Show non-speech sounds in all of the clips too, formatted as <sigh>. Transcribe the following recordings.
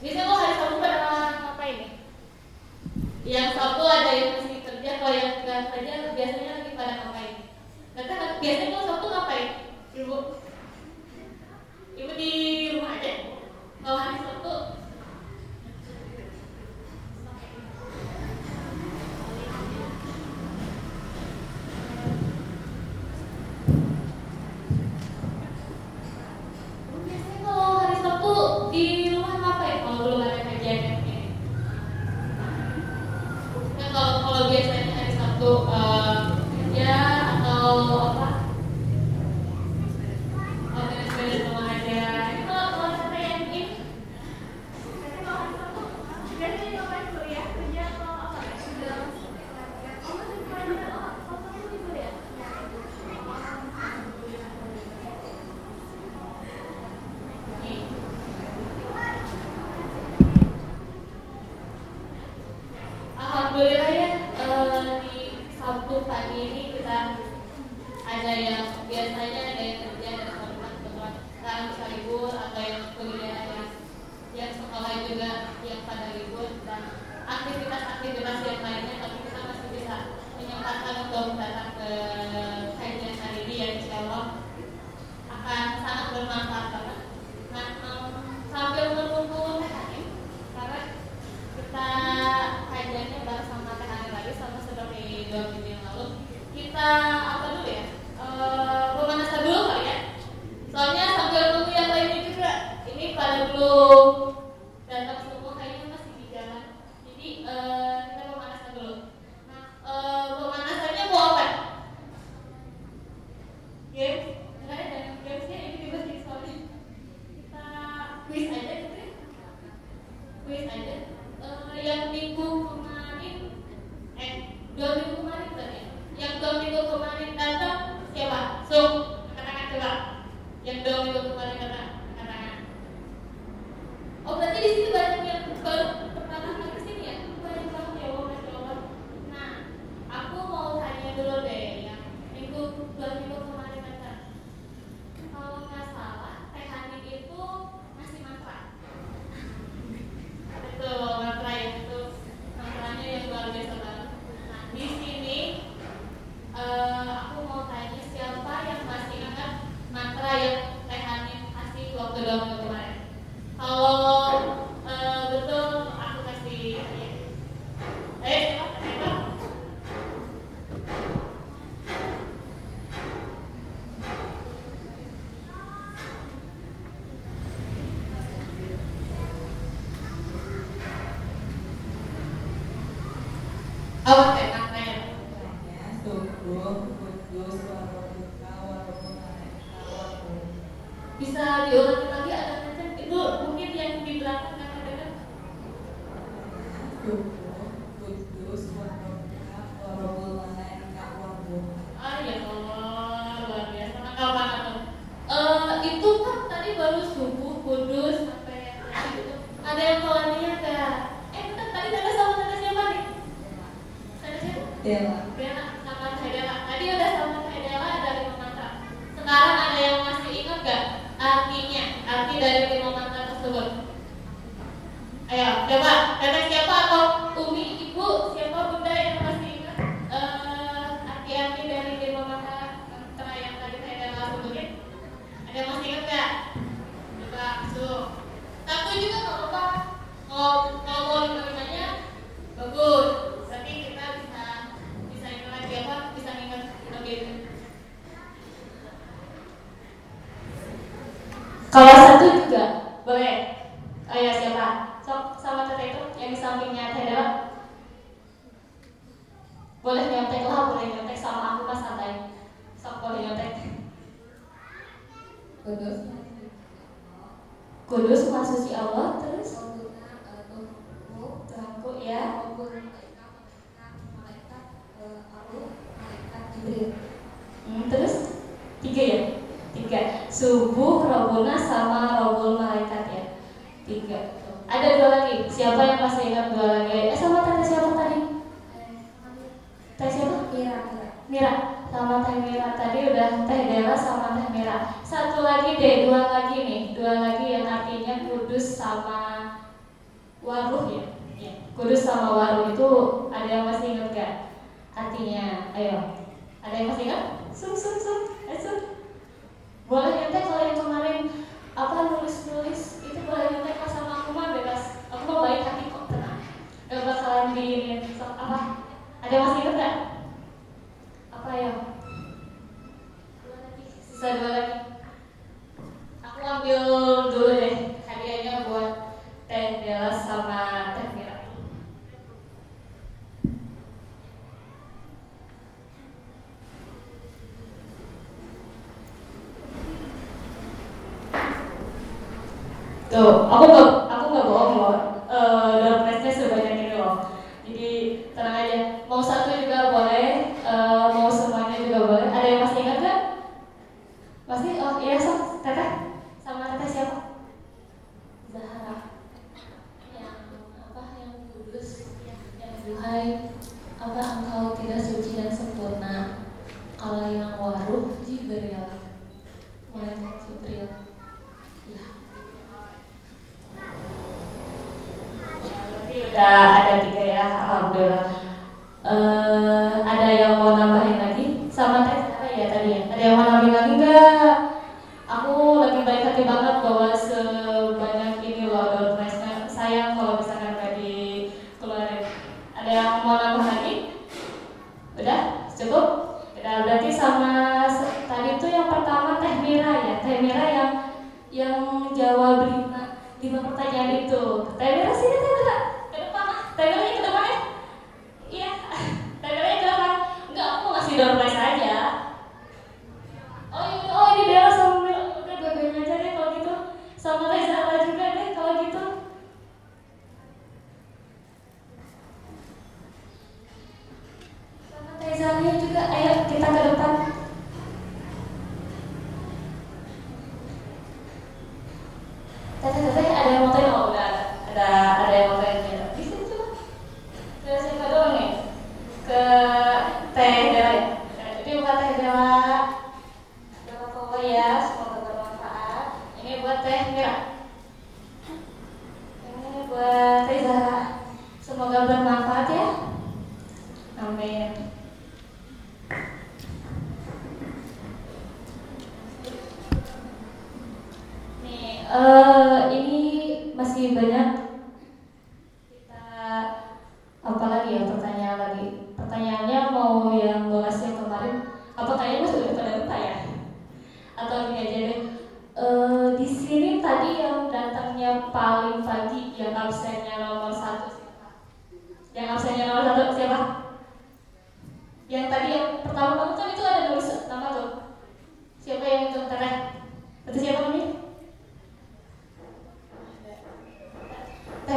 Biasanya lo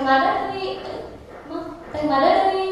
Mada dari Ma, Teh Mada dari mana? Dari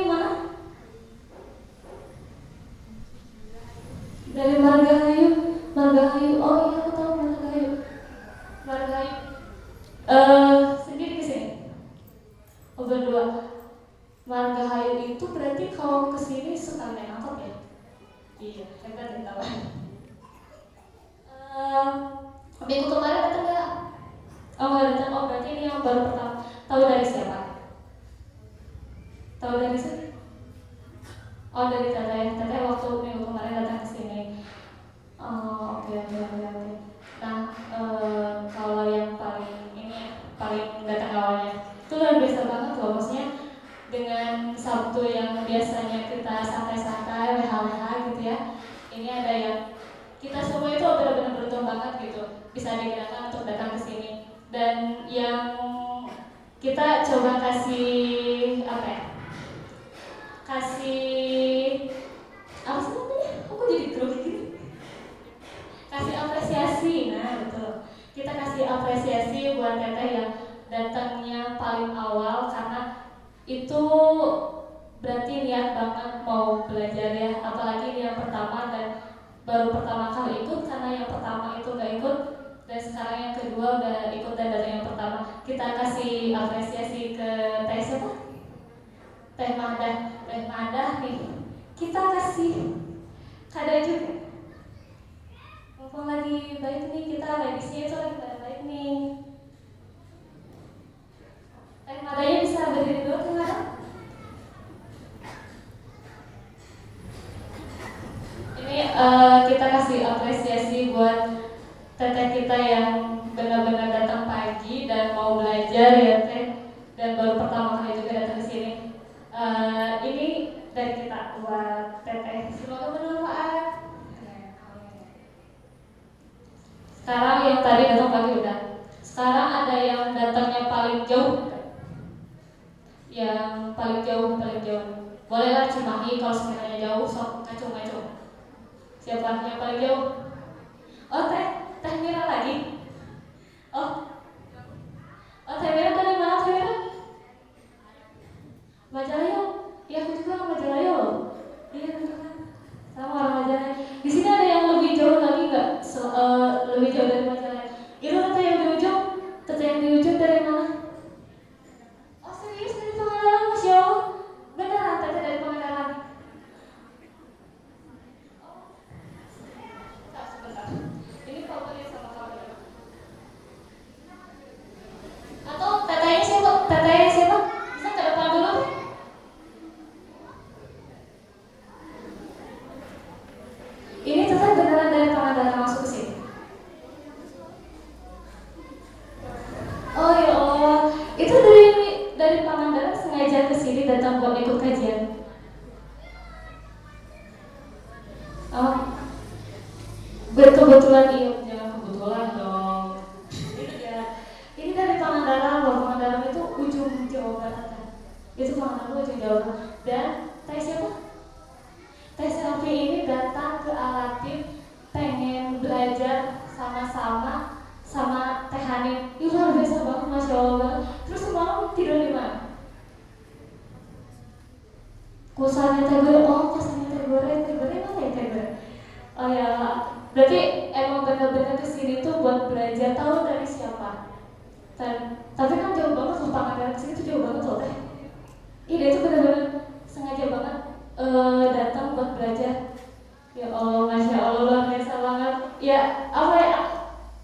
Ya Allah, masya Allah luar biasa banget. Ya apa ya?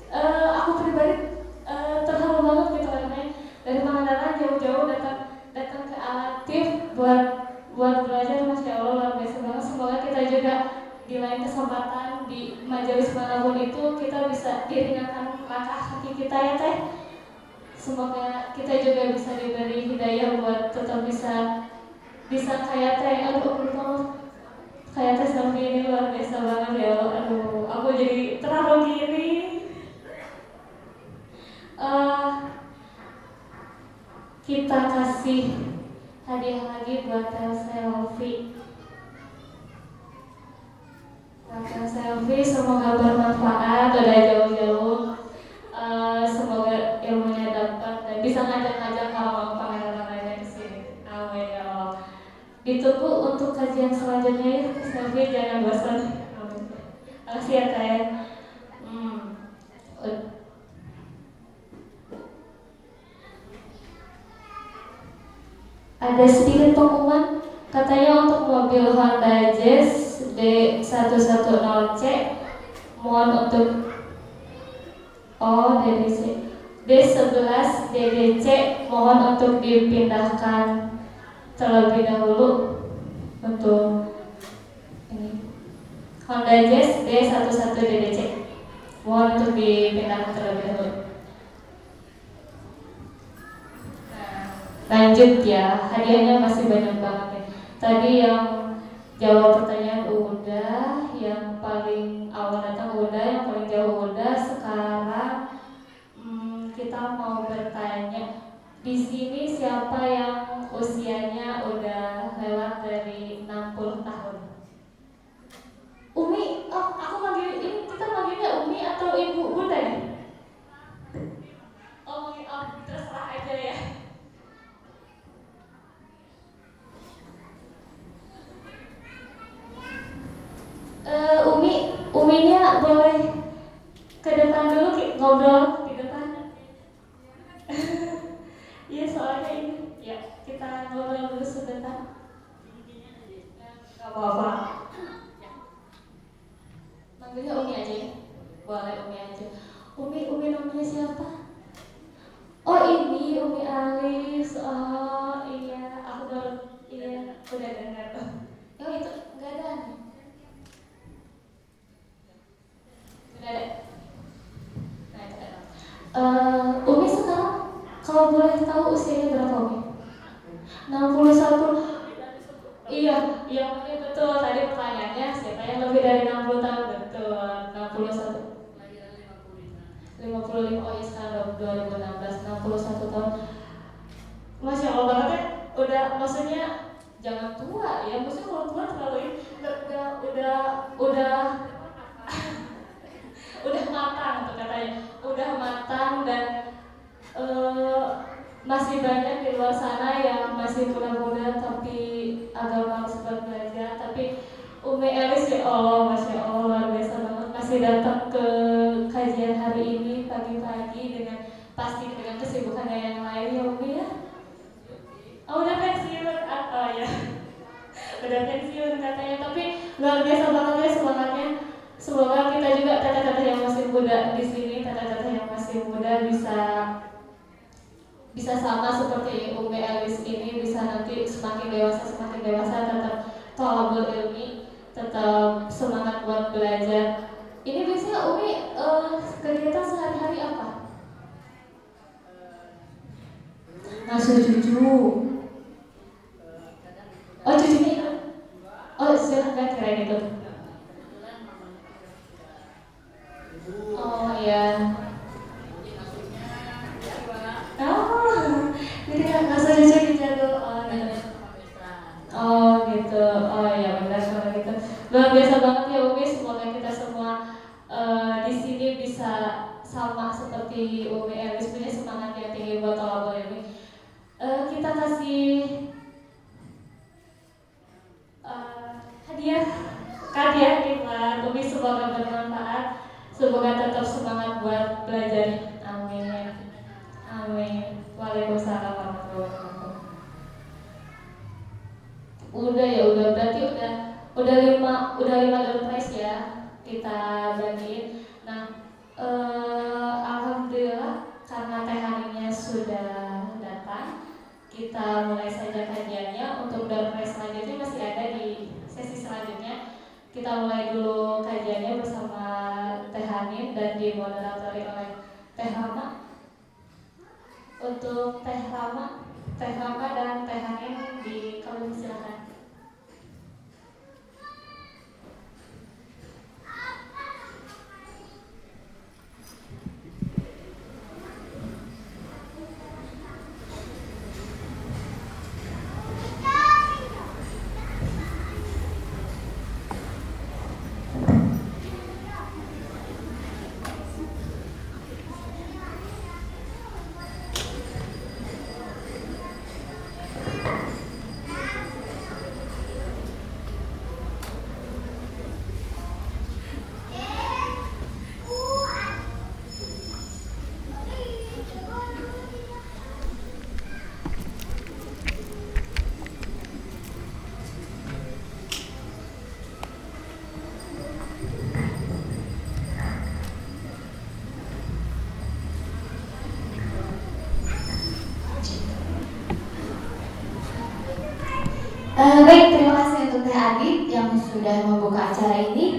eh, aku pribadi eh, terharu banget gitu karena dari Pangandaran jauh-jauh datang datang ke Alatif buat buat belajar masya Allah luar biasa banget. Semoga kita juga di lain kesempatan di majelis mana pun itu kita bisa diringankan langkah kaki kita ya teh. Semoga kita juga bisa diberi hidayah buat tetap bisa bisa kayak teh. Aduh, lupa kayak teh selfie ini luar biasa banget ya. Aduh, aku jadi terharu gini. Eh, kita kasih hadiah lagi buat selfie. Buat selfie semoga bermanfaat udah jauh-jauh. Ditunggu untuk kajian selanjutnya ya, selfie jangan bosan. Makasih ya teh. Hmm. Ada sedikit pengumuman katanya untuk mobil Honda Jazz D110C mohon untuk Oh DDC D11 DDC mohon untuk dipindahkan terlebih dahulu untuk ini Honda Jazz D11 DDC mohon untuk dipindahkan terlebih dahulu Lanjut ya, hadiahnya masih banyak banget ya. Tadi yang jawab pertanyaan udah, yang paling awal datang udah, yang paling jauh udah. Sekarang hmm, kita mau bertanya, di sini siapa yang usianya udah lewat dari 60 tahun? Umi, oh aku manggil ini kita manggilnya Umi atau Ibu Bunda nih? Oh, Umi, oh terserah aja ya. Eh, Umi, Uminya boleh ke depan dulu Ki, ngobrol di depan. <laughs> Iya soalnya ini, ya kita ngobrol dulu sebentar? Gak apa-apa. Manggilnya Umi aja ya? Boleh Umi aja. Umi, Umi namanya siapa? Oh ini Umi Alis. Oh iya, aku baru iya udah dengar. Oh itu nggak ada nih. Udah ada. Uh, Umi sekarang kalau boleh tahu usianya berapa Umi? 61 iya iya iya betul. Tadi pertanyaannya siapa yang lebih dari 60 tahun? Betul 61 55 oh ya sekarang 2016 61 tahun. Masya Allah banget ya. Udah maksudnya jangan tua ya. Maksudnya kalau tua terlalu ini udah udah udah <laughs> udah matang tuh katanya. Udah matang dan uh, masih banyak di luar sana yang masih muda-muda tapi agak malas buat belajar tapi Umi Elis ya Allah masya Allah luar biasa banget. Masih datang ke kajian hari ini pagi-pagi dengan pasti dengan kesibukan yang lain ya Umi ya. Oh udah pensiun. Apa oh, ya <laughs> udah pensiun katanya. Tapi luar biasa banget ya semangatnya. Semoga kita juga tata-tata yang masih muda di sini tata-tata yang masih muda bisa bisa sama seperti UB Elis ini bisa nanti semakin dewasa semakin dewasa tetap tolabul ilmi tetap semangat buat belajar ini biasanya Umi uh, kegiatan sehari-hari apa? Nah, jujur sudah membuka acara ini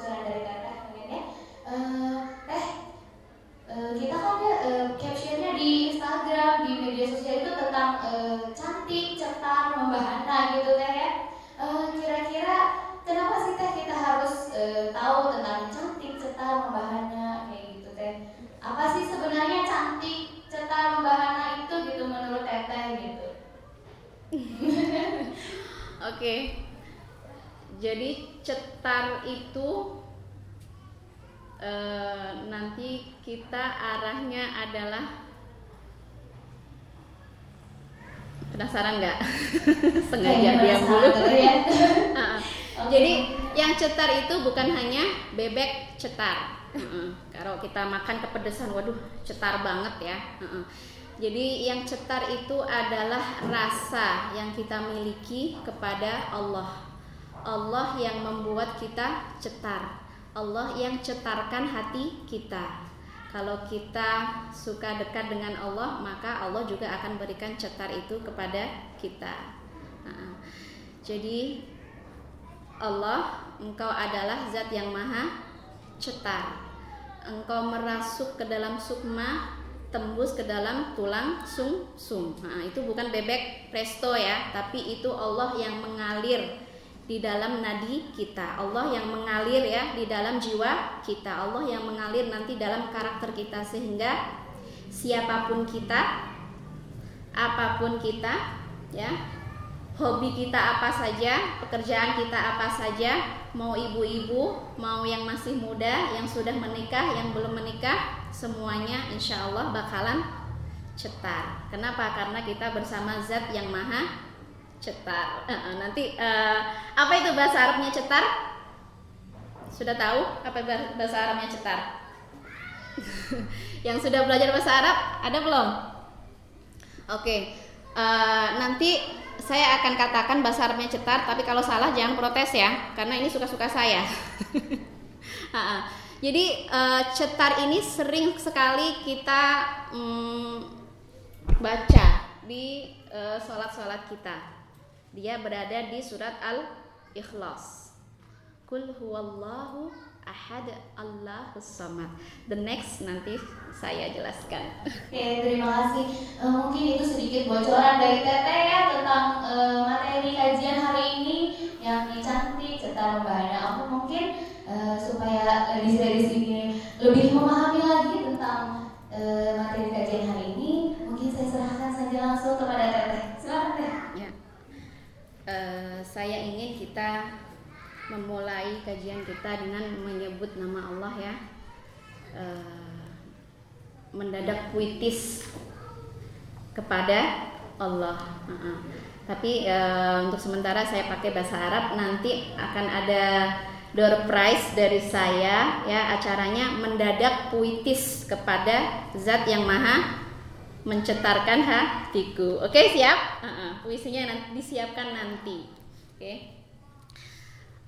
bocoran dari kakak mungkin ya. Eh, teh, eh, kita kan ada eh, captionnya di Instagram, di media sosial itu tentang eh, cantik, cetar, membahana gitu teh ya. Eh, Kira-kira kenapa sih teh kita harus eh, tahu tentang cantik, cetar, membahana kayak gitu teh? Apa sih sebenarnya cantik, cetar, membahana itu gitu menurut teteh gitu? <laughs> Oke Jadi cetar itu eh, Nanti kita arahnya adalah Penasaran nggak? <laughs> Sengaja diam dulu ya. Ah, ah. Oke. Jadi yang cetar itu bukan hanya bebek cetar. Kalau kita makan kepedesan, waduh cetar banget ya. Jadi yang cetar itu adalah rasa yang kita miliki kepada Allah. Allah yang membuat kita cetar. Allah yang cetarkan hati kita. Kalau kita suka dekat dengan Allah, maka Allah juga akan berikan cetar itu kepada kita. Heeh. Jadi Allah, engkau adalah zat yang maha cetar. Engkau merasuk ke dalam sukma, tembus ke dalam tulang sum sum. Nah, itu bukan bebek presto ya, tapi itu Allah yang mengalir di dalam nadi kita. Allah yang mengalir ya di dalam jiwa kita. Allah yang mengalir nanti dalam karakter kita sehingga siapa pun kita, apa pun kita, ya hobi kita apa saja, pekerjaan kita apa saja, mau ibu-ibu, mau yang masih muda, yang sudah menikah, yang belum menikah, semuanya insya Allah bakalan cetar. Kenapa? Karena kita bersama Zat yang Maha Cetar. Eh, nanti eh, apa itu bahasa Arabnya cetar? Sudah tahu apa bah- bahasa Arabnya cetar? <laughs> yang sudah belajar bahasa Arab ada belum? Oke, eh, nanti saya akan katakan bahasa Arabnya cetar, tapi kalau salah jangan protes ya, karena ini suka-suka saya. <laughs> Ha, ha. Jadi eh, cetar ini sering sekali kita mm, baca di sholat-sholat kita. Dia berada di surat Al-Ikhlas. Kul huwallahu ahad Allahus samad. The next nanti saya jelaskan. Oke, terima kasih. Eh, mungkin itu sedikit bocoran dari Teteh ya tentang eh, materi kajian hari ini yang cantik, cetar membahana. Aku mungkin eh, supaya di dari sini lebih memahami lagi tentang materi kajian hari ini, mungkin saya serahkan saja langsung kepada Teteh. Silakan Teh. Ya. Eh, saya ingin kita memulai kajian kita dengan menyebut nama Allah ya. Eh, mendadak puitis kepada Allah. Uh-uh. Tapi eh, untuk sementara saya pakai bahasa Arab. Nanti akan ada door prize dari saya ya acaranya mendadak puitis kepada Zat yang Maha mencetarkan hatiku. Oke, siap? Uh-uh. Puisinya nanti disiapkan nanti. Oke.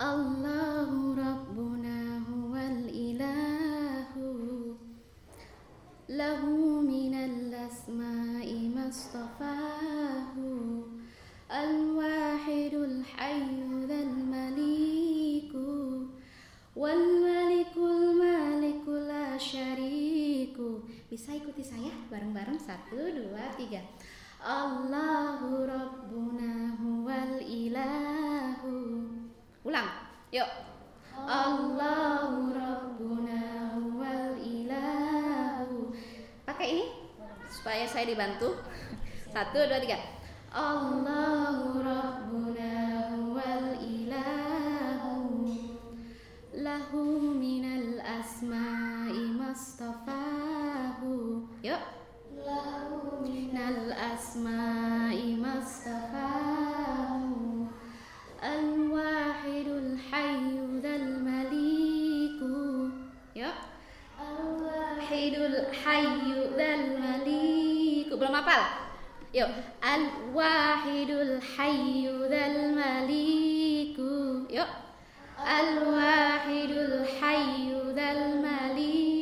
Allahu Rabbuna huwal ilahu. Lahu minal asma'i mastafahu Al-wahidul hayyu dhal maliku. Wal malikul maliku la syariku. Bisa ikuti saya bareng-bareng? Satu, dua, tiga Allahu Rabbuna huwal ilahu Ulang, yuk. Allahu Rabbuna huwal ilahu. Pakai ini supaya saya dibantu. <laughs> Satu, dua, tiga. Allahu Rabbuna huwal ilahu. Lahu minal asma'i mastafahu. Yuk. Lahu minal asma'i mastafahu. Al-wahidul hayyu dal maliku. Ya. Al-wahidul hayyu dal maliku. Belum hafal? Yuk. Al-wahidul hayyu dal maliku. Yuk. Al-wahidul hayyu dal maliku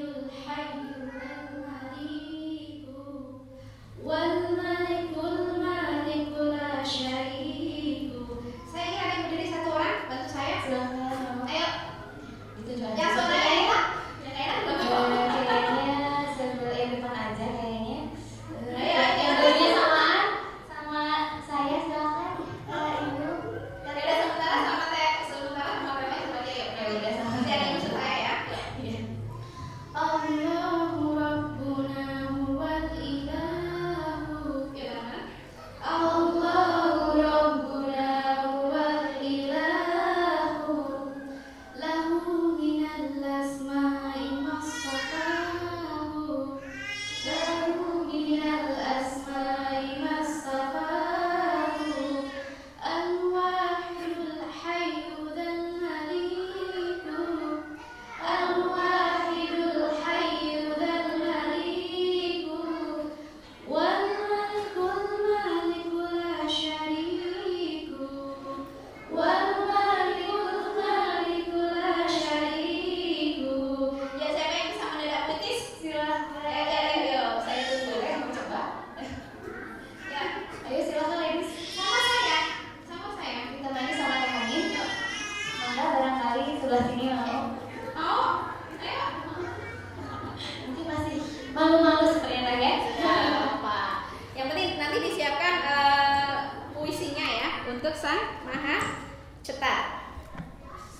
Wal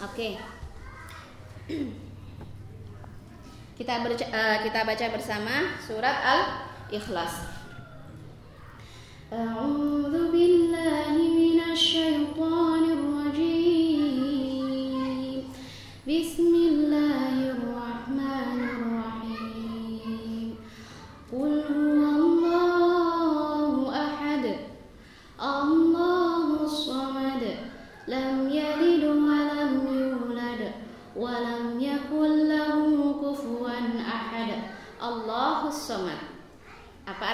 Oke. Kita berca- eh, kita baca bersama surat Al-Ikhlas. A'udzu billahi minasyaitonir rajim. Bismillahirrahmanirrahim.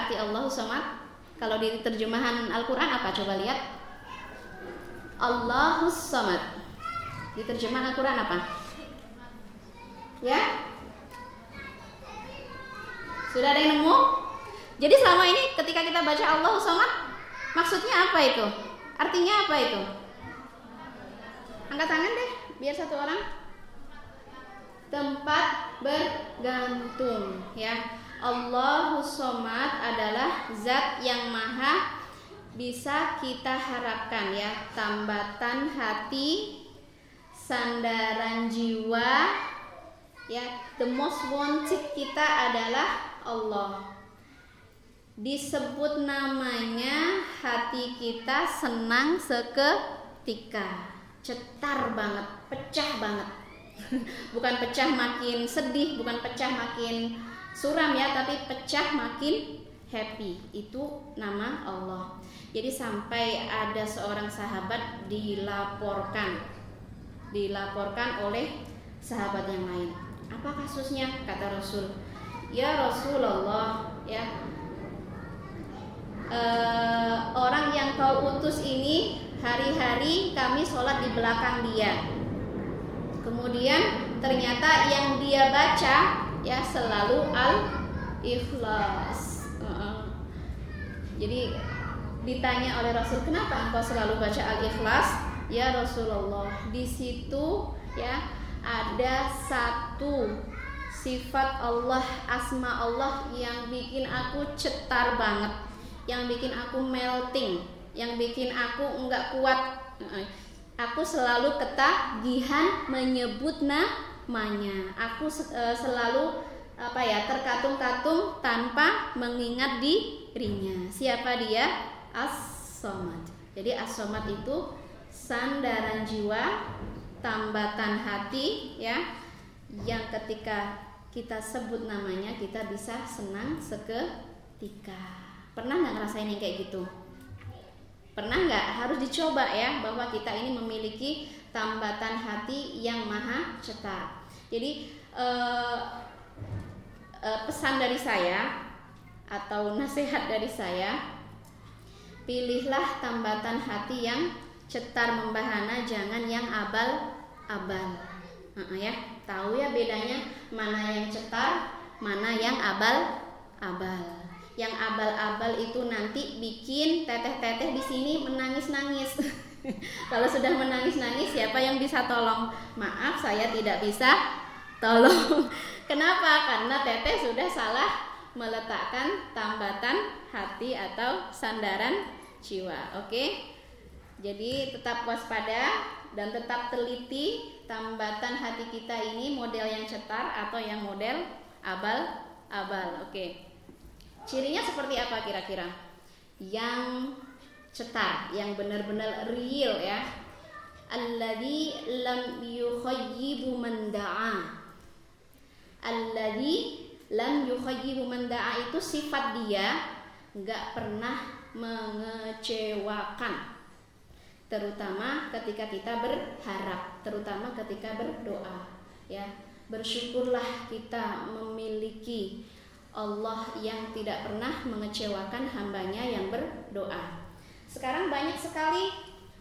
Apa arti Allahus samad? Kalau di terjemahan Al-Qur'an apa coba lihat? Allahus samad. Di terjemahan Al-Quran apa? Ya? Sudah ada yang nemu? Jadi selama ini ketika kita baca Allahus samad, maksudnya apa itu? Artinya apa itu? Angkat tangan deh, biar satu orang. Tempat bergantung, ya. Allahus samad adalah zat yang maha bisa kita harapkan ya. Tambatan hati sandaran jiwa ya. The most wanted kita adalah Allah. Disebut namanya hati kita senang seketika. Cetar banget pecah banget. <laughs> Bukan pecah makin sedih bukan pecah makin suram ya tapi pecah makin happy. Itu nama Allah. Jadi sampai ada seorang sahabat dilaporkan. Dilaporkan oleh sahabat yang lain. Apa kasusnya? Kata Rasul. Ya Rasulullah ya. Uh, orang yang kau utus ini hari-hari kami sholat di belakang dia. Kemudian ternyata yang dia baca ya selalu al ikhlas. Uh, jadi ditanya oleh Rasul kenapa engkau selalu baca al ikhlas? Ya Rasulullah di situ ya ada satu sifat Allah asma Allah yang bikin aku cetar banget yang bikin aku melting yang bikin aku enggak kuat aku selalu ketagihan menyebut namanya aku e, selalu apa ya terkatung-katung tanpa mengingat dirinya. Siapa dia? As-somad. Jadi as-somad itu sandaran jiwa tambatan hati ya yang ketika kita sebut namanya kita bisa senang seketika. Pernah nggak ngerasain yang kayak gitu? Pernah nggak? Harus dicoba ya bahwa kita ini memiliki tambatan hati yang maha cetar. Jadi eh, eh, pesan dari saya atau nasihat dari saya, pilihlah tambatan hati yang cetar membahana, jangan yang abal-abal. Uh, ya, tahu ya bedanya mana yang cetar, mana yang abal-abal yang abal-abal itu nanti bikin teteh-teteh di sini menangis-nangis. <laughs> <laughs> Kalau sudah menangis-nangis siapa yang bisa tolong? Maaf saya tidak bisa tolong. <laughs> Kenapa? Karena teteh sudah salah meletakkan tambatan hati atau sandaran jiwa. Oke? Jadi tetap waspada dan tetap teliti tambatan hati kita ini model yang cetar atau yang model abal-abal. Oke. Cirinya seperti apa kira-kira? Yang cetar, yang benar-benar real ya. Alladhi lam yukhayyibu man da'a. Alladhi lam yukhayyibu man da'a itu sifat dia nggak pernah mengecewakan terutama ketika kita berharap terutama ketika berdoa ya bersyukurlah kita memiliki Allah yang tidak pernah mengecewakan hambanya yang berdoa. Sekarang banyak sekali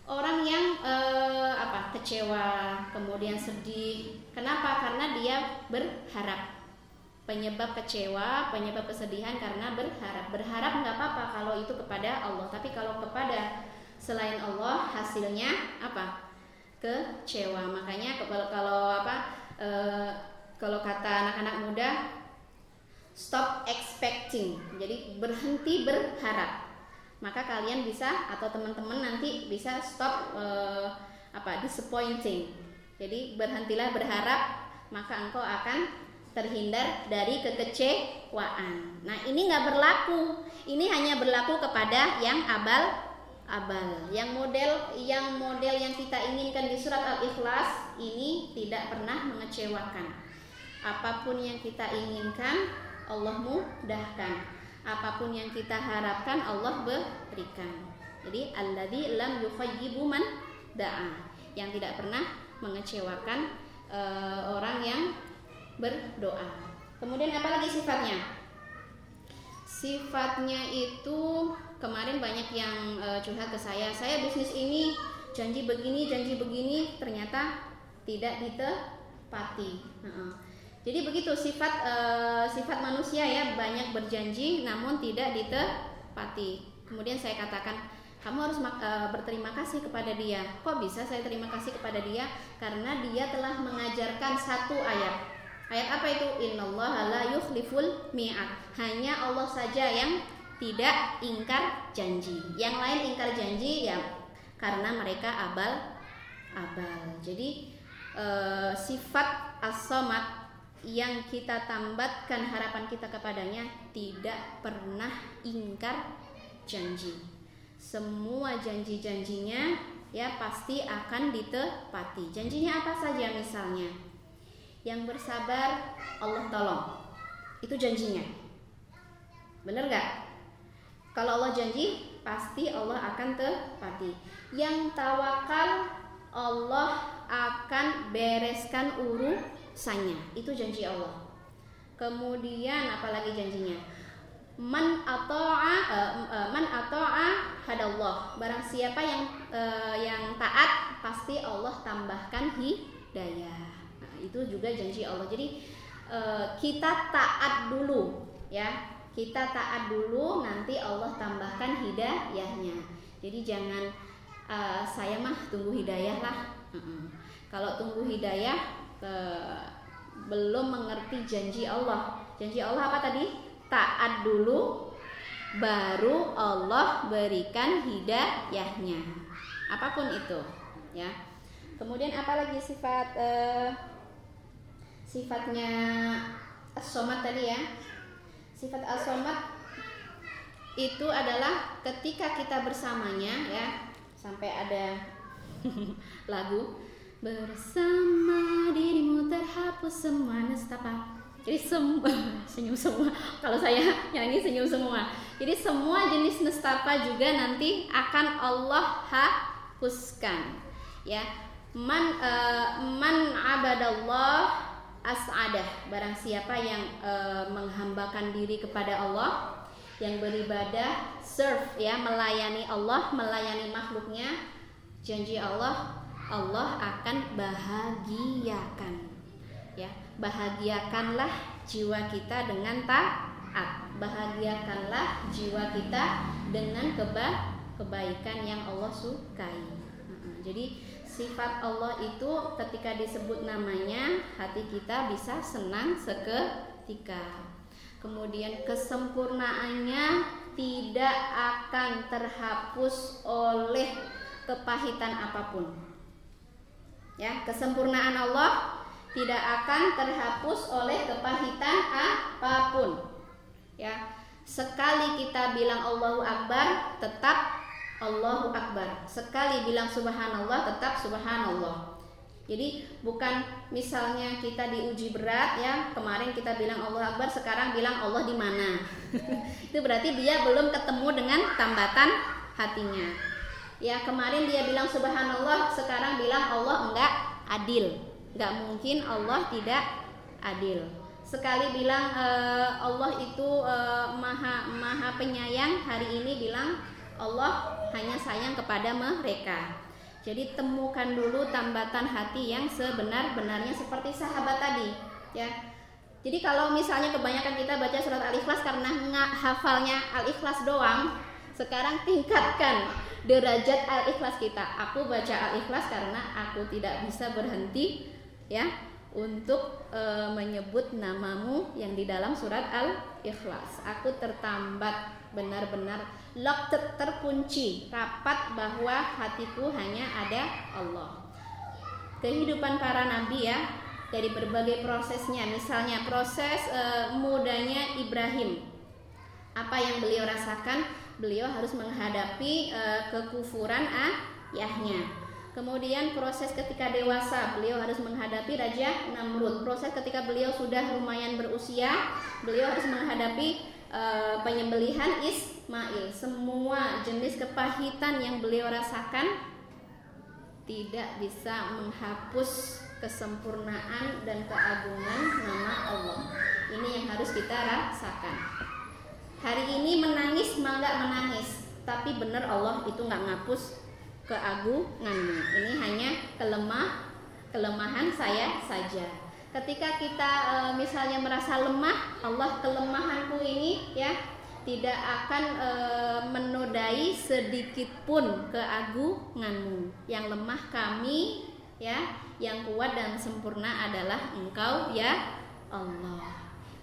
orang yang eh, apa kecewa, kemudian sedih. Kenapa? Karena dia berharap. Penyebab kecewa, penyebab kesedihan karena berharap. Berharap nggak apa-apa kalau itu kepada Allah, tapi kalau kepada selain Allah hasilnya apa? Kecewa. Makanya kalau kalau apa? Eh, kalau kata anak-anak muda stop expecting. Jadi berhenti berharap. Maka kalian bisa atau teman-teman nanti bisa stop uh, apa disappointing. Jadi berhentilah berharap, maka engkau akan terhindar dari kekecewaan. Nah ini nggak berlaku. Ini hanya berlaku kepada yang abal abal. Yang model yang model yang kita inginkan di surat Al-Ikhlas ini tidak pernah mengecewakan. Apa pun yang kita inginkan Allah mudahkan. Apa pun yang kita harapkan Allah berikan. Jadi alladzi lam yukhayyibu man da'a. Yang tidak pernah mengecewakan uh, orang yang berdoa. Kemudian apa lagi sifatnya? Sifatnya itu kemarin banyak yang uh, curhat ke saya. Saya bisnis ini janji begini, janji begini, ternyata tidak ditepati. -uh. Jadi begitu sifat e, sifat manusia ya banyak berjanji namun tidak ditepati. Kemudian saya katakan kamu harus e, berterima kasih kepada dia. Kok bisa saya terima kasih kepada dia? Karena dia telah mengajarkan satu ayat. Ayat apa itu? Innallaha la yukhliful mi'ad. Hanya Allah saja yang tidak ingkar janji. Yang lain ingkar janji ya karena mereka abal abal. Jadi e, sifat as yang kita tambatkan harapan kita kepadanya tidak pernah ingkar janji. Semua janji-janjinya ya pasti akan ditepati. Janjinya apa saja misalnya? Yang bersabar Allah tolong. Itu janjinya. Bener gak? Kalau Allah janji, pasti Allah akan tepati. Yang tawakal Allah akan bereskan urusannya. Itu janji Allah. Kemudian apalagi janjinya? Man ata'a uh, man ata'a hadallah. Barang siapa yang uh, yang taat pasti Allah tambahkan hidayah. Nah, itu juga janji Allah. Jadi uh, kita taat dulu ya. Kita taat dulu nanti Allah tambahkan hidayahnya. Jadi jangan uh, saya mah tunggu hidayah lah. Kalau tunggu hidayah uh, belum mengerti janji Allah. Janji Allah apa tadi? Taat dulu baru Allah berikan hidayahnya. Apa pun itu, ya. Kemudian apalagi sifat uh, sifatnya as-somad tadi ya. Sifat as-somad itu adalah ketika kita bersamanya ya, sampai ada <laughs> lagu bersama dirimu terhapus semua nestapa. Jadi semua senyum semua. Kalau saya nyanyi senyum semua. Jadi semua jenis nestapa juga nanti akan Allah hapuskan. Ya man uh, man abadallah as'adah barang siapa yang uh, menghambakan diri kepada Allah yang beribadah serve ya melayani Allah melayani makhluknya janji Allah Allah akan bahagiakan. Ya bahagiakanlah jiwa kita dengan taat. Bahagiakanlah jiwa kita dengan keba kebaikan yang Allah sukai. Jadi sifat Allah itu ketika disebut namanya hati kita bisa senang seketika. Kemudian kesempurnaannya tidak akan terhapus oleh kepahitan apa pun. Ya, kesempurnaan Allah tidak akan terhapus oleh kepahitan apa pun. Ya, sekali kita bilang Allahu Akbar, tetap Allahu Akbar. Sekali bilang Subhanallah, tetap Subhanallah. Jadi bukan misalnya kita diuji berat ya, kemarin kita bilang Allah Akbar, sekarang bilang Allah di mana. <laughs> Itu berarti dia belum ketemu dengan tambatan hatinya. Ya kemarin dia bilang subhanallah, sekarang bilang Allah enggak adil. Enggak mungkin Allah tidak adil. Sekali bilang e, Allah itu e, maha maha penyayang, hari ini bilang Allah hanya sayang kepada mereka. Jadi temukan dulu tambatan hati yang sebenar-benarnya seperti sahabat tadi, ya. Jadi kalau misalnya kebanyakan kita baca surat Al-Ikhlas karena nggak hafalnya Al-Ikhlas doang, sekarang tingkatkan derajat al-ikhlas kita. Aku baca al-ikhlas karena aku tidak bisa berhenti ya untuk e, menyebut namamu yang di dalam surat al-ikhlas. Aku tertambat benar-benar lock ter terkunci rapat bahwa hatiku hanya ada Allah. Kehidupan para nabi ya dari berbagai prosesnya, misalnya proses e, mudanya Ibrahim. Apa yang beliau rasakan? Beliau harus menghadapi uh, kekufuran ayahnya. Kemudian proses ketika dewasa beliau harus menghadapi Raja Namrud. Proses ketika beliau sudah lumayan berusia, beliau harus menghadapi uh, penyembelihan Ismail. Semua jenis kepahitan yang beliau rasakan tidak bisa menghapus kesempurnaan dan keagungan nama Allah. Ini yang harus kita rasakan hari ini menangis mangga menangis? Tapi benar Allah itu nggak ngapus keagunganmu. Ini hanya kelemah kelemahan saya saja. Ketika kita e, misalnya merasa lemah Allah kelemahanku ini ya tidak akan e, menodai sedikit pun keagunganmu. Yang lemah kami ya yang kuat dan sempurna adalah engkau ya Allah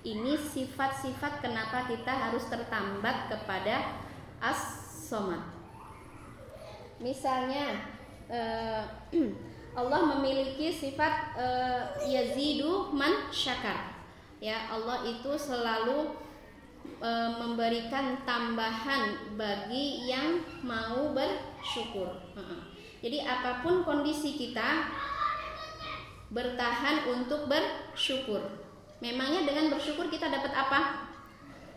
ini sifat-sifat kenapa kita harus tertambat kepada as-somad. Misalnya eh, <clears throat> Allah memiliki sifat uh, yazidu man syakar. Ya, Allah itu selalu uh, memberikan tambahan bagi yang mau bersyukur. Jadi apa pun kondisi kita bertahan untuk bersyukur. Memangnya dengan bersyukur kita dapat apa?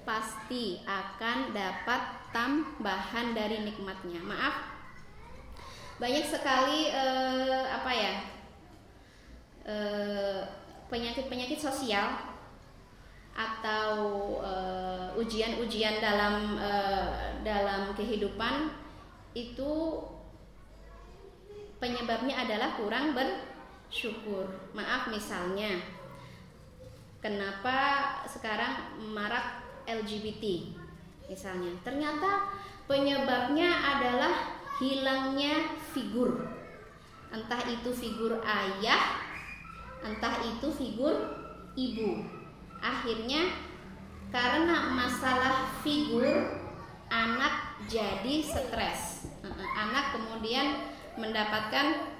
Pasti akan dapat tambahan dari nikmatnya. Maaf, banyak sekali eh, apa ya eh, penyakit-penyakit sosial atau eh, ujian-ujian dalam eh, dalam kehidupan itu penyebabnya adalah kurang bersyukur. Maaf misalnya kenapa sekarang marak LGBT misalnya. Ternyata penyebabnya adalah hilangnya figur. Entah itu figur ayah entah itu figur ibu. Akhirnya karena masalah figur anak jadi stres. Anak kemudian mendapatkan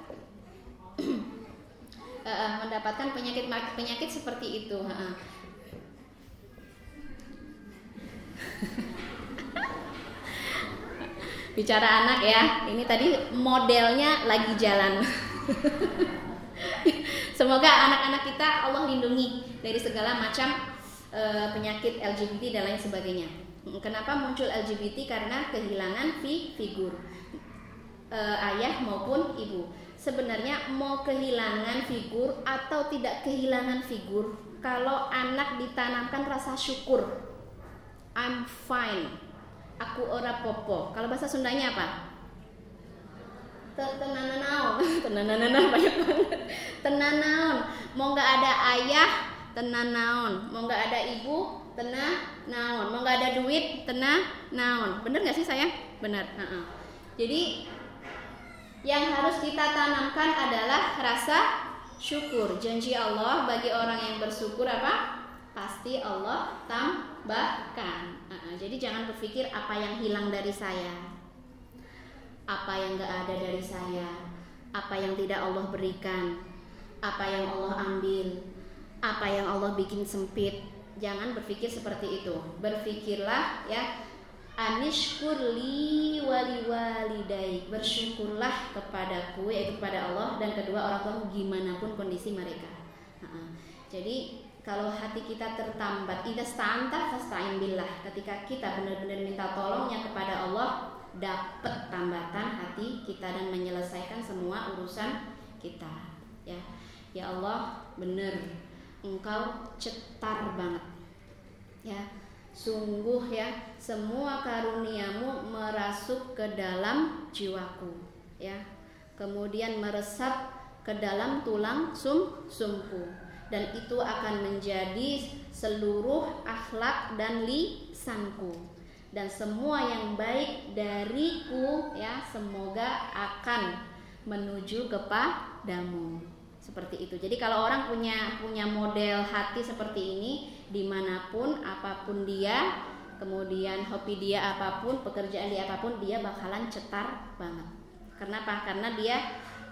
mendapatkan penyakit penyakit seperti itu <laughs> bicara anak ya ini tadi modelnya lagi jalan. <laughs> Semoga anak-anak kita Allah lindungi dari segala macam e, penyakit LGBT dan lain sebagainya. Kenapa muncul LGBT karena kehilangan fi figur e, ayah maupun ibu sebenarnya mau kehilangan figur atau tidak kehilangan figur kalau anak ditanamkan rasa syukur I'm fine aku ora popo. Kalau bahasa Sundanya apa? Tenananaun, <laughs> tenananaun banyak banget. Tenanaun, mau nggak ada ayah, tenanaun. Mau nggak ada ibu, tenanaun. Mau nggak ada duit, tenanaun. Bener nggak sih saya? Bener. Uh -uh. Jadi yang harus kita tanamkan adalah rasa syukur. Janji Allah bagi orang yang bersyukur apa? Pasti Allah tambahkan. Jadi jangan berpikir apa yang hilang dari saya, apa yang gak ada dari saya, apa yang tidak Allah berikan, apa yang Allah ambil, apa yang Allah bikin sempit. Jangan berpikir seperti itu. Berpikirlah ya anishkurli wali walidai. Bersyukurlah kepadaku yaitu kepada Allah dan kedua orang tua gimana pun kondisi mereka. Jadi kalau hati kita tertambat ida stanta fasta'in billah ketika kita benar-benar minta tolongnya kepada Allah dapat tambatan hati kita dan menyelesaikan semua urusan kita. Ya ya Allah benar. Engkau cetar banget. Ya sungguh ya semua karuniamu merasuk ke dalam jiwaku ya. Kemudian meresap ke dalam tulang sum sumku. Dan itu akan menjadi seluruh akhlak dan lisanku. Dan semua yang baik dariku ya semoga akan menuju kepadamu seperti itu jadi kalau orang punya punya model hati seperti ini di mana pun apa pun dia kemudian hobi dia apa pun pekerjaan dia apa pun dia bakalan cetar banget kenapa karena dia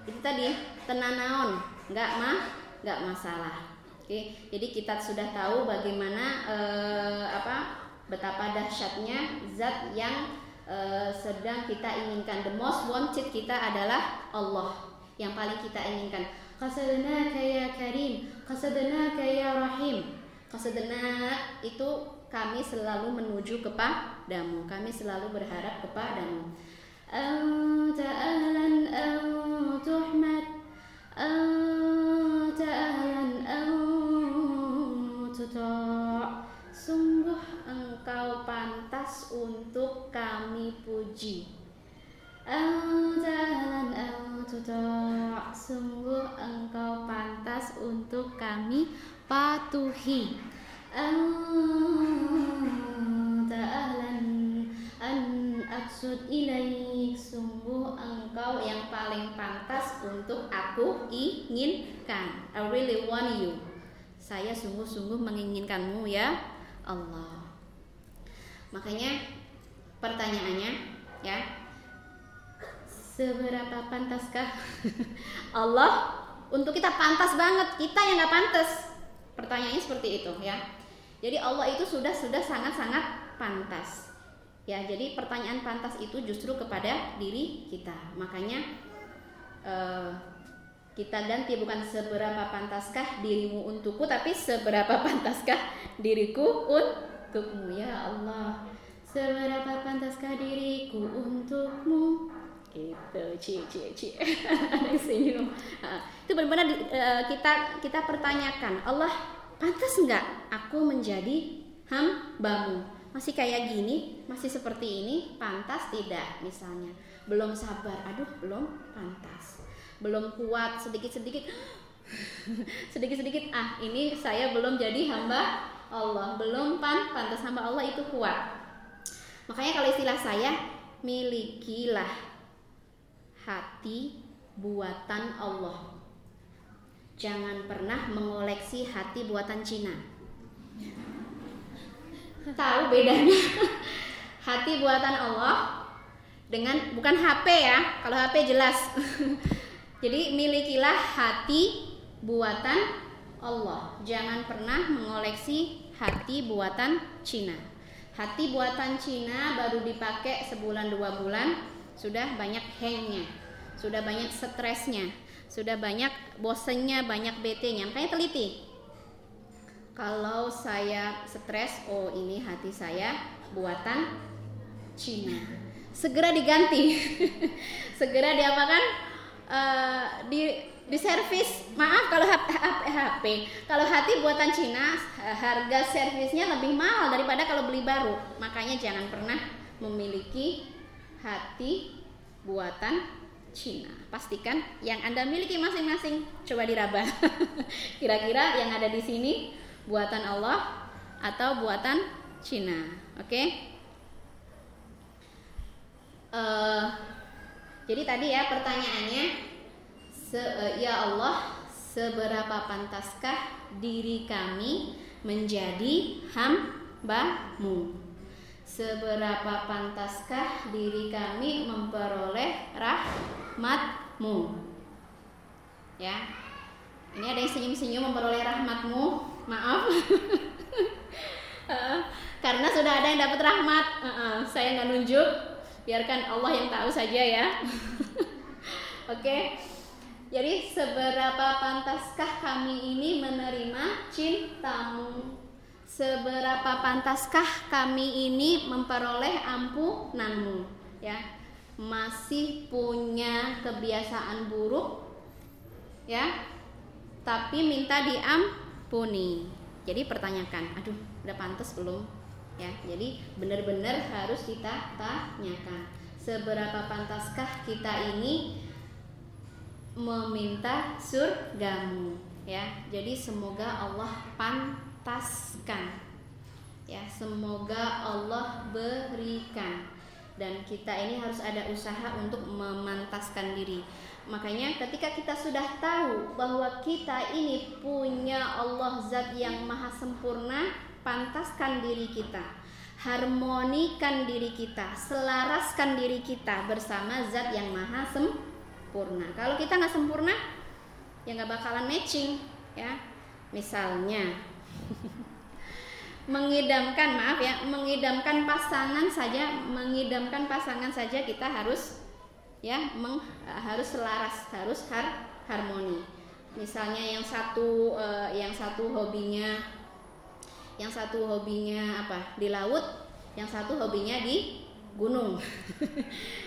itu tadi tenanaon nggak mah nggak masalah. Oke, jadi kita sudah tahu bagaimana eh, apa betapa dahsyatnya zat yang eh, sedang kita inginkan. The most wanted kita adalah Allah yang paling kita inginkan. Qasadna kaya karim, qasadna kaya rahim. Qasadna itu kami selalu menuju kepadamu. Kami selalu berharap kepadamu. Anta ahlan Anta ahlan Sungguh engkau pantas untuk kami puji Anta ahlan Sungguh engkau pantas untuk kami patuhi. Anta ahlan Sungguh engkau yang paling pantas untuk aku inginkan. I really want you. Saya sungguh-sungguh menginginkanmu ya Allah. Makanya pertanyaannya ya seberapa pantaskah <laughs> Allah untuk kita? Pantas banget kita yang nggak pantas. Pertanyaannya seperti itu ya. Jadi Allah itu sudah sudah sangat sangat pantas. Ya jadi pertanyaan pantas itu justru kepada diri kita. Makanya eh, kita ganti bukan seberapa pantaskah dirimu untukku tapi seberapa <laughs> pantaskah diriku untukmu. Ya Allah seberapa pantaskah diriku untukmu gitu cie cie cie senyum itu benar-benar uh, kita kita pertanyakan Allah pantas nggak aku menjadi hambamu? Masih kayak gini masih seperti ini pantas tidak? Misalnya belum sabar. Aduh belum pantas. Belum kuat sedikit-sedikit. <gasps> Sedikit-sedikit ah ini saya belum jadi hamba Allah. Belum pan pantas hamba Allah itu kuat. Makanya kalau istilah saya milikilah hati buatan Allah jangan pernah mengoleksi hati buatan Cina tahu bedanya <laughs> hati buatan Allah dengan bukan HP ya kalau HP jelas <laughs> Jadi milikilah hati buatan Allah. Jangan pernah mengoleksi hati buatan Cina. Hati buatan Cina baru dipakai sebulan dua bulan sudah banyak hangnya, sudah banyak stresnya, sudah banyak bosennya, banyak BT-nya. Makanya teliti. Kalau saya stres, oh ini hati saya buatan Cina. Segera diganti. <laughs> Segera diapakan? uh, di di servis maaf kalau HP, kalau hati buatan Cina eh, harga servisnya lebih mahal daripada kalau beli baru makanya jangan pernah memiliki hati buatan Cina pastikan yang anda miliki masing-masing coba diraba <laughs> kira-kira yang ada di sini buatan Allah atau buatan Cina oke okay? uh, eh, jadi tadi ya pertanyaannya se uh, ya Allah seberapa pantaskah diri kami menjadi hambamu? Seberapa pantaskah diri kami memperoleh rahmatmu? Ya. Ini ada yang senyum-senyum memperoleh rahmatmu. Maaf. <laughs> karena sudah ada yang dapat rahmat. Saya nggak nunjuk biarkan Allah yang tahu saja ya <laughs> oke okay? jadi seberapa pantaskah kami ini menerima cintamu seberapa pantaskah kami ini memperoleh ampunanmu ya? Masih punya kebiasaan buruk ya? Tapi minta diampuni. Jadi pertanyakan aduh udah pantas belum? Ya jadi benar-benar harus kita tanyakan. Seberapa pantaskah kita ini meminta surgamu ya? Jadi semoga Allah pantaskan ya semoga Allah berikan. Dan kita ini harus ada usaha untuk memantaskan diri. Makanya ketika kita sudah tahu bahwa kita ini punya Allah zat yang maha sempurna pantaskan diri kita, harmonikan diri kita, selaraskan diri kita bersama zat yang maha sempurna. Kalau kita nggak sempurna, ya nggak bakalan matching, ya. Misalnya, <laughs> mengidamkan maaf ya, mengidamkan pasangan saja, mengidamkan pasangan saja kita harus ya meng, harus selaras, harus har, harmoni. Misalnya yang satu uh, yang satu hobinya yang satu hobinya apa? Di laut yang satu hobinya di gunung. <laughs>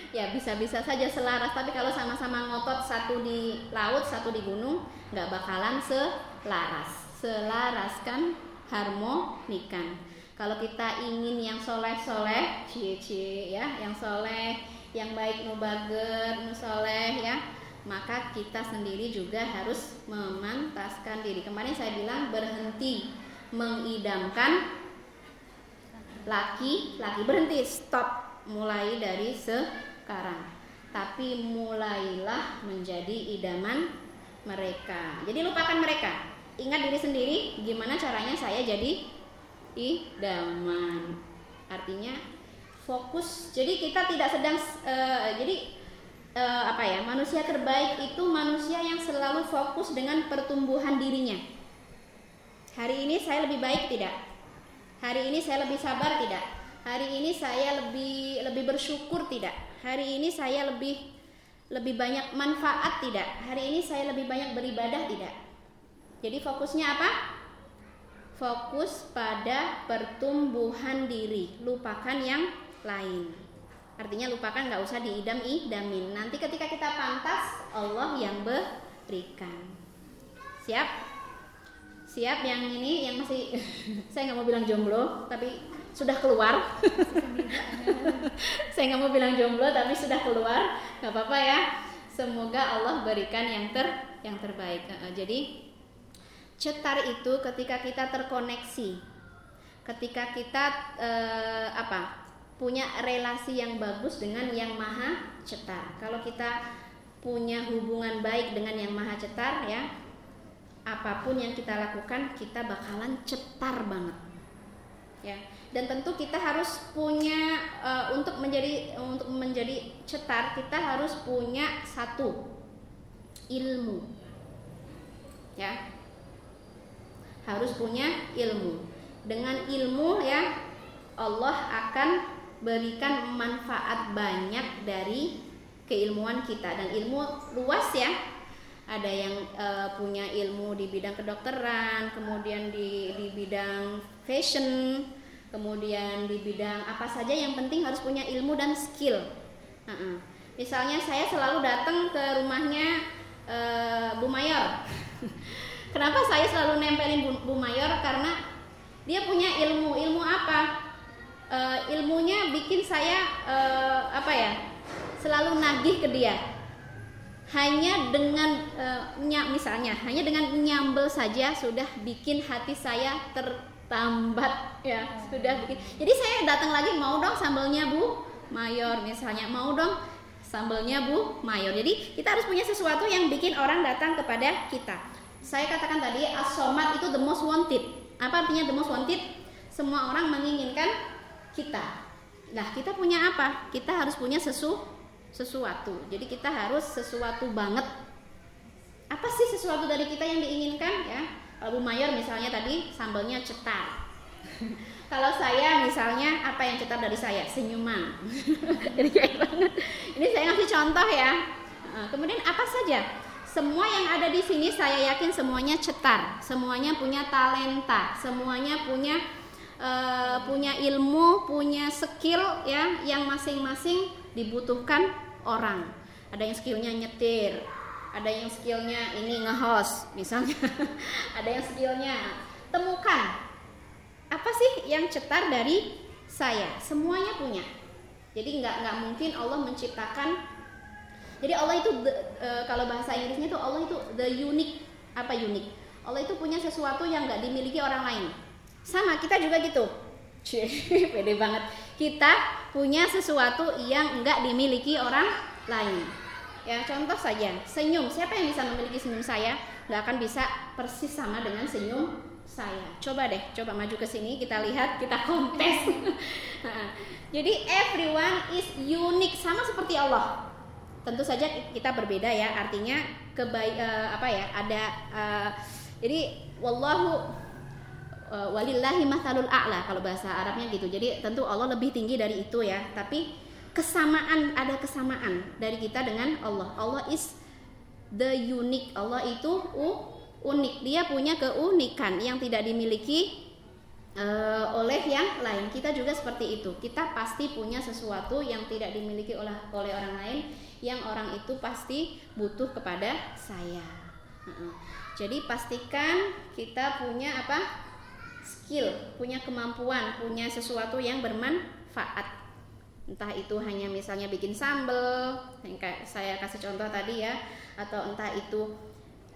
Ya bisa-bisa saja selaras tapi kalau sama-sama ngotot satu di laut satu di gunung nggak bakalan selaras selaraskan harmonikan. Kalau kita ingin yang soleh soleh cie cie ya yang soleh yang baik nubager nusoleh ya maka kita sendiri juga harus memantaskan diri. Kemarin saya bilang berhenti mengidamkan laki-laki berhenti. Stop. Mulai dari sekarang. Tapi mulailah menjadi idaman mereka. Jadi lupakan mereka ingat diri sendiri gimana caranya saya jadi idaman. Artinya fokus. Jadi kita tidak sedang uh, jadi eh, apa ya manusia terbaik itu manusia yang selalu fokus dengan pertumbuhan dirinya. Hari ini saya lebih baik tidak? Hari ini saya lebih sabar tidak? Hari ini saya lebih lebih bersyukur tidak? Hari ini saya lebih lebih banyak manfaat tidak? Hari ini saya lebih banyak beribadah tidak jadi fokusnya apa? Fokus pada pertumbuhan diri. Lupakan yang lain. Artinya lupakan nggak usah diidam idamin. Nanti ketika kita pantas Allah yang berikan. Siap? Siap yang ini yang masih <laughs> saya nggak mau bilang jomblo tapi sudah keluar. <laughs> Saya nggak mau bilang jomblo tapi sudah keluar. Nggak apa-apa ya. Semoga Allah berikan yang ter yang terbaik. Jadi cetar itu ketika kita terkoneksi ketika kita eh, apa punya relasi yang bagus dengan yang maha cetar. Kalau kita punya hubungan baik dengan yang maha cetar ya, apa pun yang kita lakukan kita bakalan cetar banget. Ya. Dan tentu kita harus punya uh, untuk menjadi untuk menjadi cetar kita harus punya satu ilmu. Ya. Harus punya ilmu. Dengan ilmu ya Allah akan berikan manfaat banyak dari keilmuan kita dan ilmu luas ya ada yang e, punya ilmu di bidang kedokteran kemudian di di bidang fashion kemudian di bidang apa saja yang penting harus punya ilmu dan skill uh -uh. misalnya saya selalu datang ke rumahnya e, Bu Mayor <laughs> kenapa saya selalu nempelin Bu, Bu Mayor? Karena dia punya ilmu. Ilmu apa? Uh, ilmunya bikin saya uh, apa ya selalu nagih ke dia. Hanya dengan uh, misalnya hanya dengan nyambel saja sudah bikin hati saya tertambat ya. Sudah bikin. Jadi saya datang lagi mau dong sambelnya bu mayor misalnya. Mau dong sambelnya bu mayor. Jadi kita harus punya sesuatu yang bikin orang datang kepada kita saya katakan tadi asomat itu the most wanted apa artinya the most wanted semua orang menginginkan kita. Nah, kita punya apa? Kita harus punya sesu sesuatu. Jadi kita harus sesuatu banget. Apa sih sesuatu dari kita yang diinginkan ya? Kalau Mayor misalnya tadi sambalnya cetar. <laughs> Kalau saya misalnya apa yang cetar dari saya? Senyuman. <laughs> Jadi banget. Ini saya ngasih contoh ya. Kemudian apa saja? Semua yang ada di sini saya yakin semuanya cetar, semuanya punya talenta, semuanya punya uh, punya ilmu, punya skill ya yang masing-masing dibutuhkan orang. Ada yang skillnya nyetir, ada yang skillnya ini nge-host misalnya, <laughs> ada yang skillnya temukan apa sih yang cetar dari saya. Semuanya punya. Jadi nggak nggak mungkin Allah menciptakan. Jadi Allah itu the, uh, kalau bahasa Inggrisnya itu Allah itu the unique apa unik. Allah itu punya sesuatu yang nggak dimiliki orang lain sama kita juga gitu. Cie, <laughs> pede banget. Kita punya sesuatu yang enggak dimiliki orang lain. Ya, contoh saja, senyum. Siapa yang bisa memiliki senyum saya? Enggak akan bisa persis sama dengan senyum saya. Coba deh, coba maju ke sini kita lihat, kita kontes. <laughs> Jadi everyone is unique sama seperti Allah. Tentu saja kita berbeda ya, artinya kebaik uh, apa ya? Ada uh, jadi wallahu uh, walillahi masalul a'la kalau bahasa Arabnya gitu. Jadi tentu Allah lebih tinggi dari itu ya. Tapi kesamaan ada kesamaan dari kita dengan Allah. Allah is the unique. Allah itu unik. Dia punya keunikan yang tidak dimiliki uh, oleh yang lain. Kita juga seperti itu. Kita pasti punya sesuatu yang tidak dimiliki oleh oleh orang lain yang orang itu pasti butuh kepada saya. Jadi pastikan kita punya apa? skill, punya kemampuan, punya sesuatu yang bermanfaat. Entah itu hanya misalnya bikin sambel, yang kayak saya kasih contoh tadi ya, atau entah itu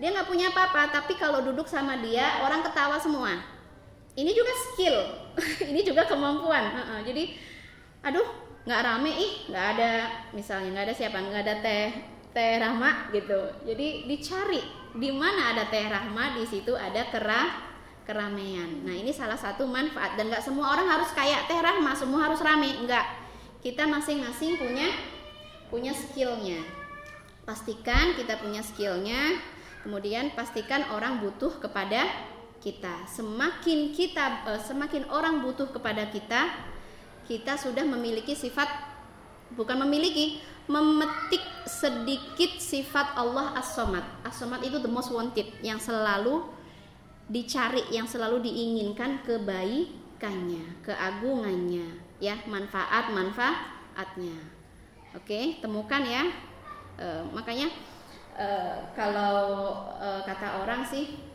dia nggak punya apa-apa, tapi kalau duduk sama dia orang ketawa semua. Ini juga skill, <laughs> ini juga kemampuan. Uh -uh. Jadi, aduh, nggak rame ih, nggak ada misalnya nggak ada siapa, nggak ada teh teh Rahma gitu. Jadi dicari di mana ada teh Rahma, di situ ada kerah keramaian. Nah ini salah satu manfaat dan nggak semua orang harus kayak Teh Rahma, semua harus rame, enggak. Kita masing-masing punya punya skillnya. pastikan kita punya skillnya kemudian pastikan orang butuh kepada kita. Semakin kita uh, semakin orang butuh kepada kita kita sudah memiliki sifat bukan memiliki memetik sedikit sifat Allah as-somad. As-somad itu the most wanted yang selalu dicari yang selalu diinginkan kebaikannya keagungannya ya manfaat manfaatnya. Oke temukan ya. E, makanya e, kalau e, kata orang sih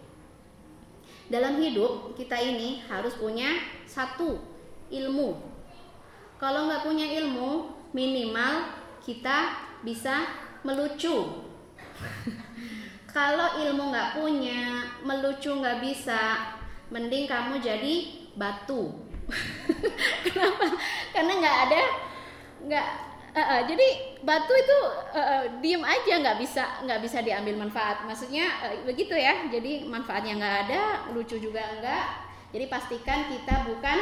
dalam hidup kita ini harus punya satu ilmu. Kalau nggak punya ilmu minimal kita bisa melucu. <laughs> Kalau ilmu nggak punya melucu nggak bisa mending kamu jadi batu. <laughs> Kenapa? Karena nggak ada nggak uh, uh, jadi batu itu uh, diem aja nggak bisa nggak bisa diambil manfaat. Maksudnya uh, begitu ya. Jadi manfaatnya nggak ada, lucu juga enggak. Jadi pastikan kita bukan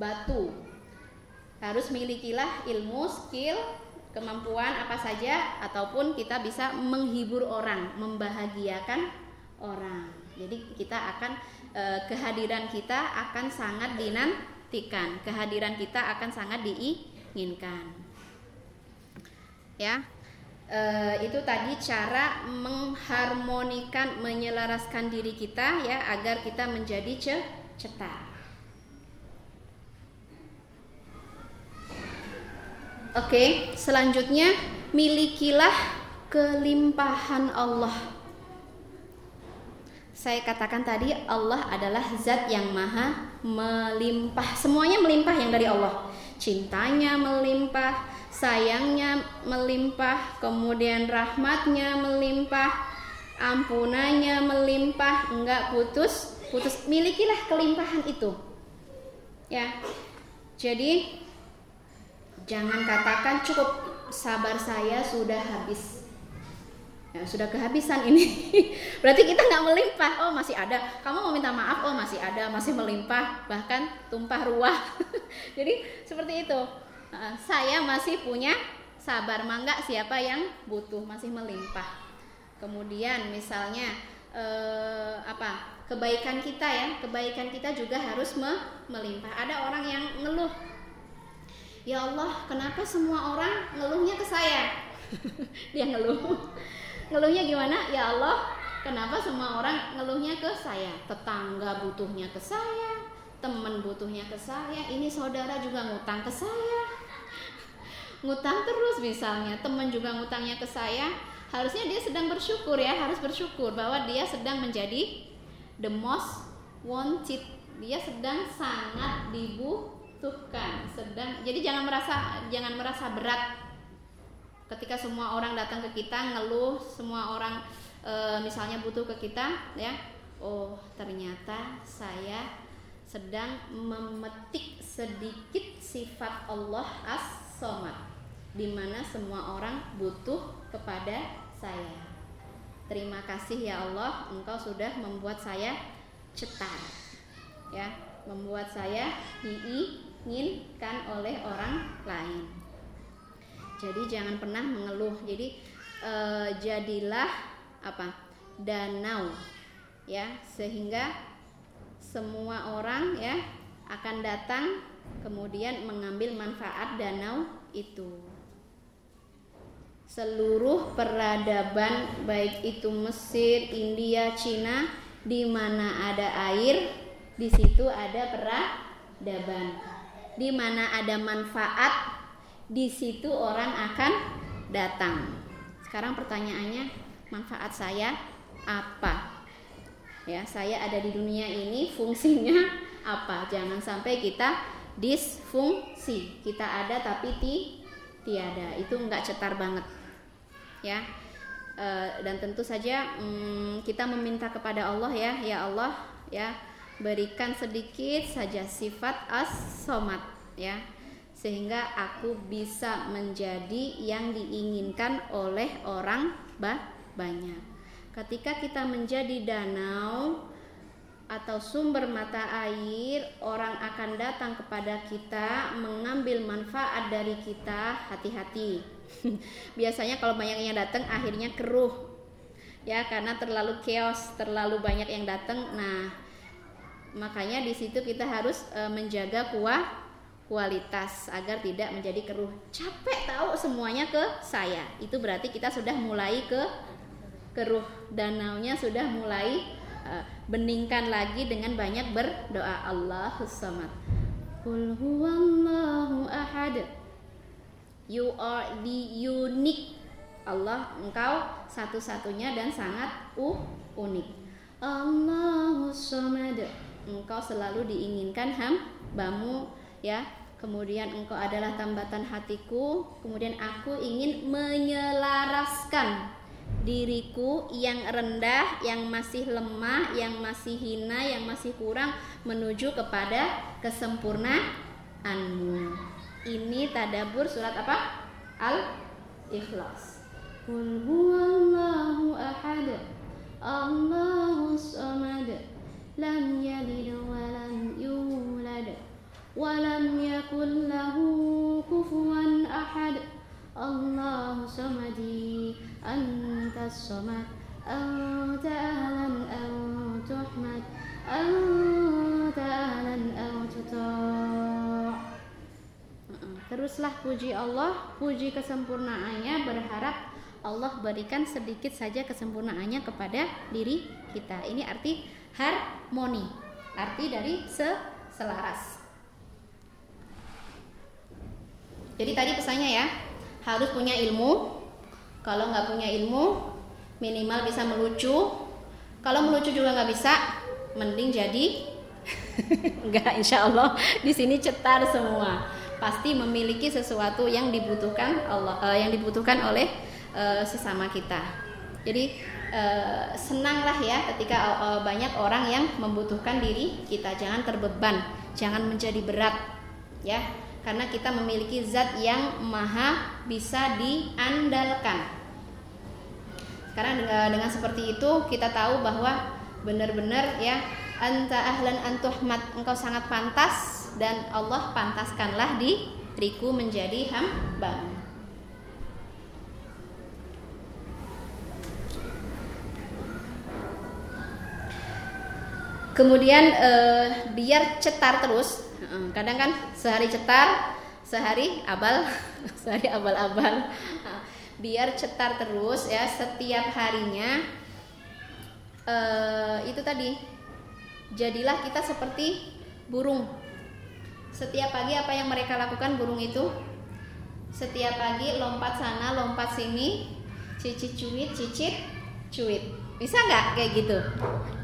batu. Harus milikilah ilmu, skill, kemampuan apa saja ataupun kita bisa menghibur orang, membahagiakan orang. Jadi kita akan eh, kehadiran kita akan sangat dinan buktikan kehadiran kita akan sangat diinginkan ya. E, itu tadi cara mengharmonikan menyelaraskan diri kita ya agar kita menjadi ce cetar Oke, selanjutnya milikilah kelimpahan Allah. Saya katakan tadi Allah adalah zat yang maha melimpah. Semuanya melimpah yang dari Allah. Cintanya melimpah sayangnya melimpah kemudian rahmatnya melimpah ampunannya melimpah enggak putus putus milikilah kelimpahan itu. Ya jadi jangan katakan cukup sabar saya sudah habis. Ya sudah kehabisan ini. <laughs> Berarti kita nggak melimpah. Oh masih ada. Kamu mau minta maaf? Oh masih ada masih melimpah. Bahkan tumpah ruah. <laughs> Jadi seperti itu saya masih punya sabar mangga siapa yang butuh masih melimpah. Kemudian misalnya eh, apa? Kebaikan kita ya kebaikan kita juga harus me melimpah. Ada orang yang ngeluh ya Allah kenapa semua orang ngeluhnya ke saya? <laughs> Dia ngeluh. Ngeluhnya gimana? Ya Allah kenapa semua orang ngeluhnya ke saya? Tetangga butuhnya ke saya teman butuhnya ke saya ini saudara juga ngutang ke saya ngutang terus misalnya. Teman juga ngutangnya ke saya. Harusnya dia sedang bersyukur ya harus bersyukur bahwa dia sedang menjadi the most wanted. Dia sedang sangat dibutuhkan sedang jadi jangan merasa jangan merasa berat. Ketika semua orang datang ke kita ngeluh semua orang e, misalnya butuh ke kita ya. Oh ternyata saya sedang memetik sedikit sifat Allah as-somad di mana semua orang butuh kepada saya. Terima kasih ya Allah engkau sudah membuat saya cetar ya. Membuat saya diinginkan oleh orang lain. Jadi jangan pernah mengeluh. Jadi e, jadilah apa? Danau ya. Sehingga semua orang ya akan datang kemudian mengambil manfaat danau itu seluruh peradaban baik itu Mesir, India, Cina di mana ada air di situ ada peradaban di mana ada manfaat di situ orang akan datang. Sekarang pertanyaannya, manfaat saya apa? Ya, saya ada di dunia ini fungsinya apa? Jangan sampai kita disfungsi. Kita ada tapi ti tiada. Itu enggak cetar banget. Ya. E, dan tentu saja hmm, kita meminta kepada Allah ya, ya Allah, ya berikan sedikit saja sifat as-somat ya sehingga aku bisa menjadi yang diinginkan oleh orang banyak. Ketika kita menjadi danau, atau sumber mata air, orang akan datang kepada kita mengambil manfaat dari kita, hati-hati. <laughs> Biasanya kalau banyak yang datang akhirnya keruh. Ya, karena terlalu chaos, terlalu banyak yang datang. Nah, makanya di situ kita harus e, menjaga kuah kualitas agar tidak menjadi keruh. Capek tahu semuanya ke saya. Itu berarti kita sudah mulai ke keruh. Danaunya sudah mulai uh, beningkan lagi dengan banyak berdoa Allahus samad Qul huwallahu You are the unique. Allah engkau satu-satunya dan sangat uh, unik. Allahus samad. Engkau selalu diinginkan hambamu ya. Kemudian engkau adalah tambatan hatiku. Kemudian aku ingin menyelaraskan diriku yang rendah, yang masih lemah, yang masih hina, yang masih kurang menuju kepada kesempurnaanmu Ini tadabur surat apa? Al-Ikhlas. Qul huwallahu ahad. Allahu samad. Lam yalid wa lam yulad. Wa lam yakul lahu kufuwan ahad. Allahu samadi. أنت الصمد أنت أهلا أو تحمد أنت أهلا أو تطاع Teruslah puji Allah, puji kesempurnaannya, berharap Allah berikan sedikit saja kesempurnaannya kepada diri kita. Ini arti harmoni, arti dari selaras. Jadi tadi pesannya ya, harus punya ilmu, kalau nggak punya ilmu, minimal bisa melucu. Kalau melucu juga nggak bisa, mending jadi <laughs> nggak insya Allah di sini cetar semua. Pasti memiliki sesuatu yang dibutuhkan Allah, uh, yang dibutuhkan oleh uh, sesama kita. Jadi uh, senanglah ya ketika uh, banyak orang yang membutuhkan diri kita. Jangan terbeban, jangan menjadi berat, ya karena kita memiliki zat yang maha bisa diandalkan. Karena dengan, dengan seperti itu kita tahu bahwa benar-benar ya anta ahlan antuhmat engkau sangat pantas dan Allah pantaskanlah diriku menjadi hamba. Kemudian eh, biar cetar terus. Kadang kan sehari cetar sehari abal <laughs> sehari abal-abal. Biar cetar terus ya setiap harinya. Uh, itu tadi jadilah kita seperti burung setiap pagi apa yang mereka lakukan burung itu? Setiap pagi lompat sana lompat sini cicit cuit cicit cuit. Bisa nggak kayak gitu?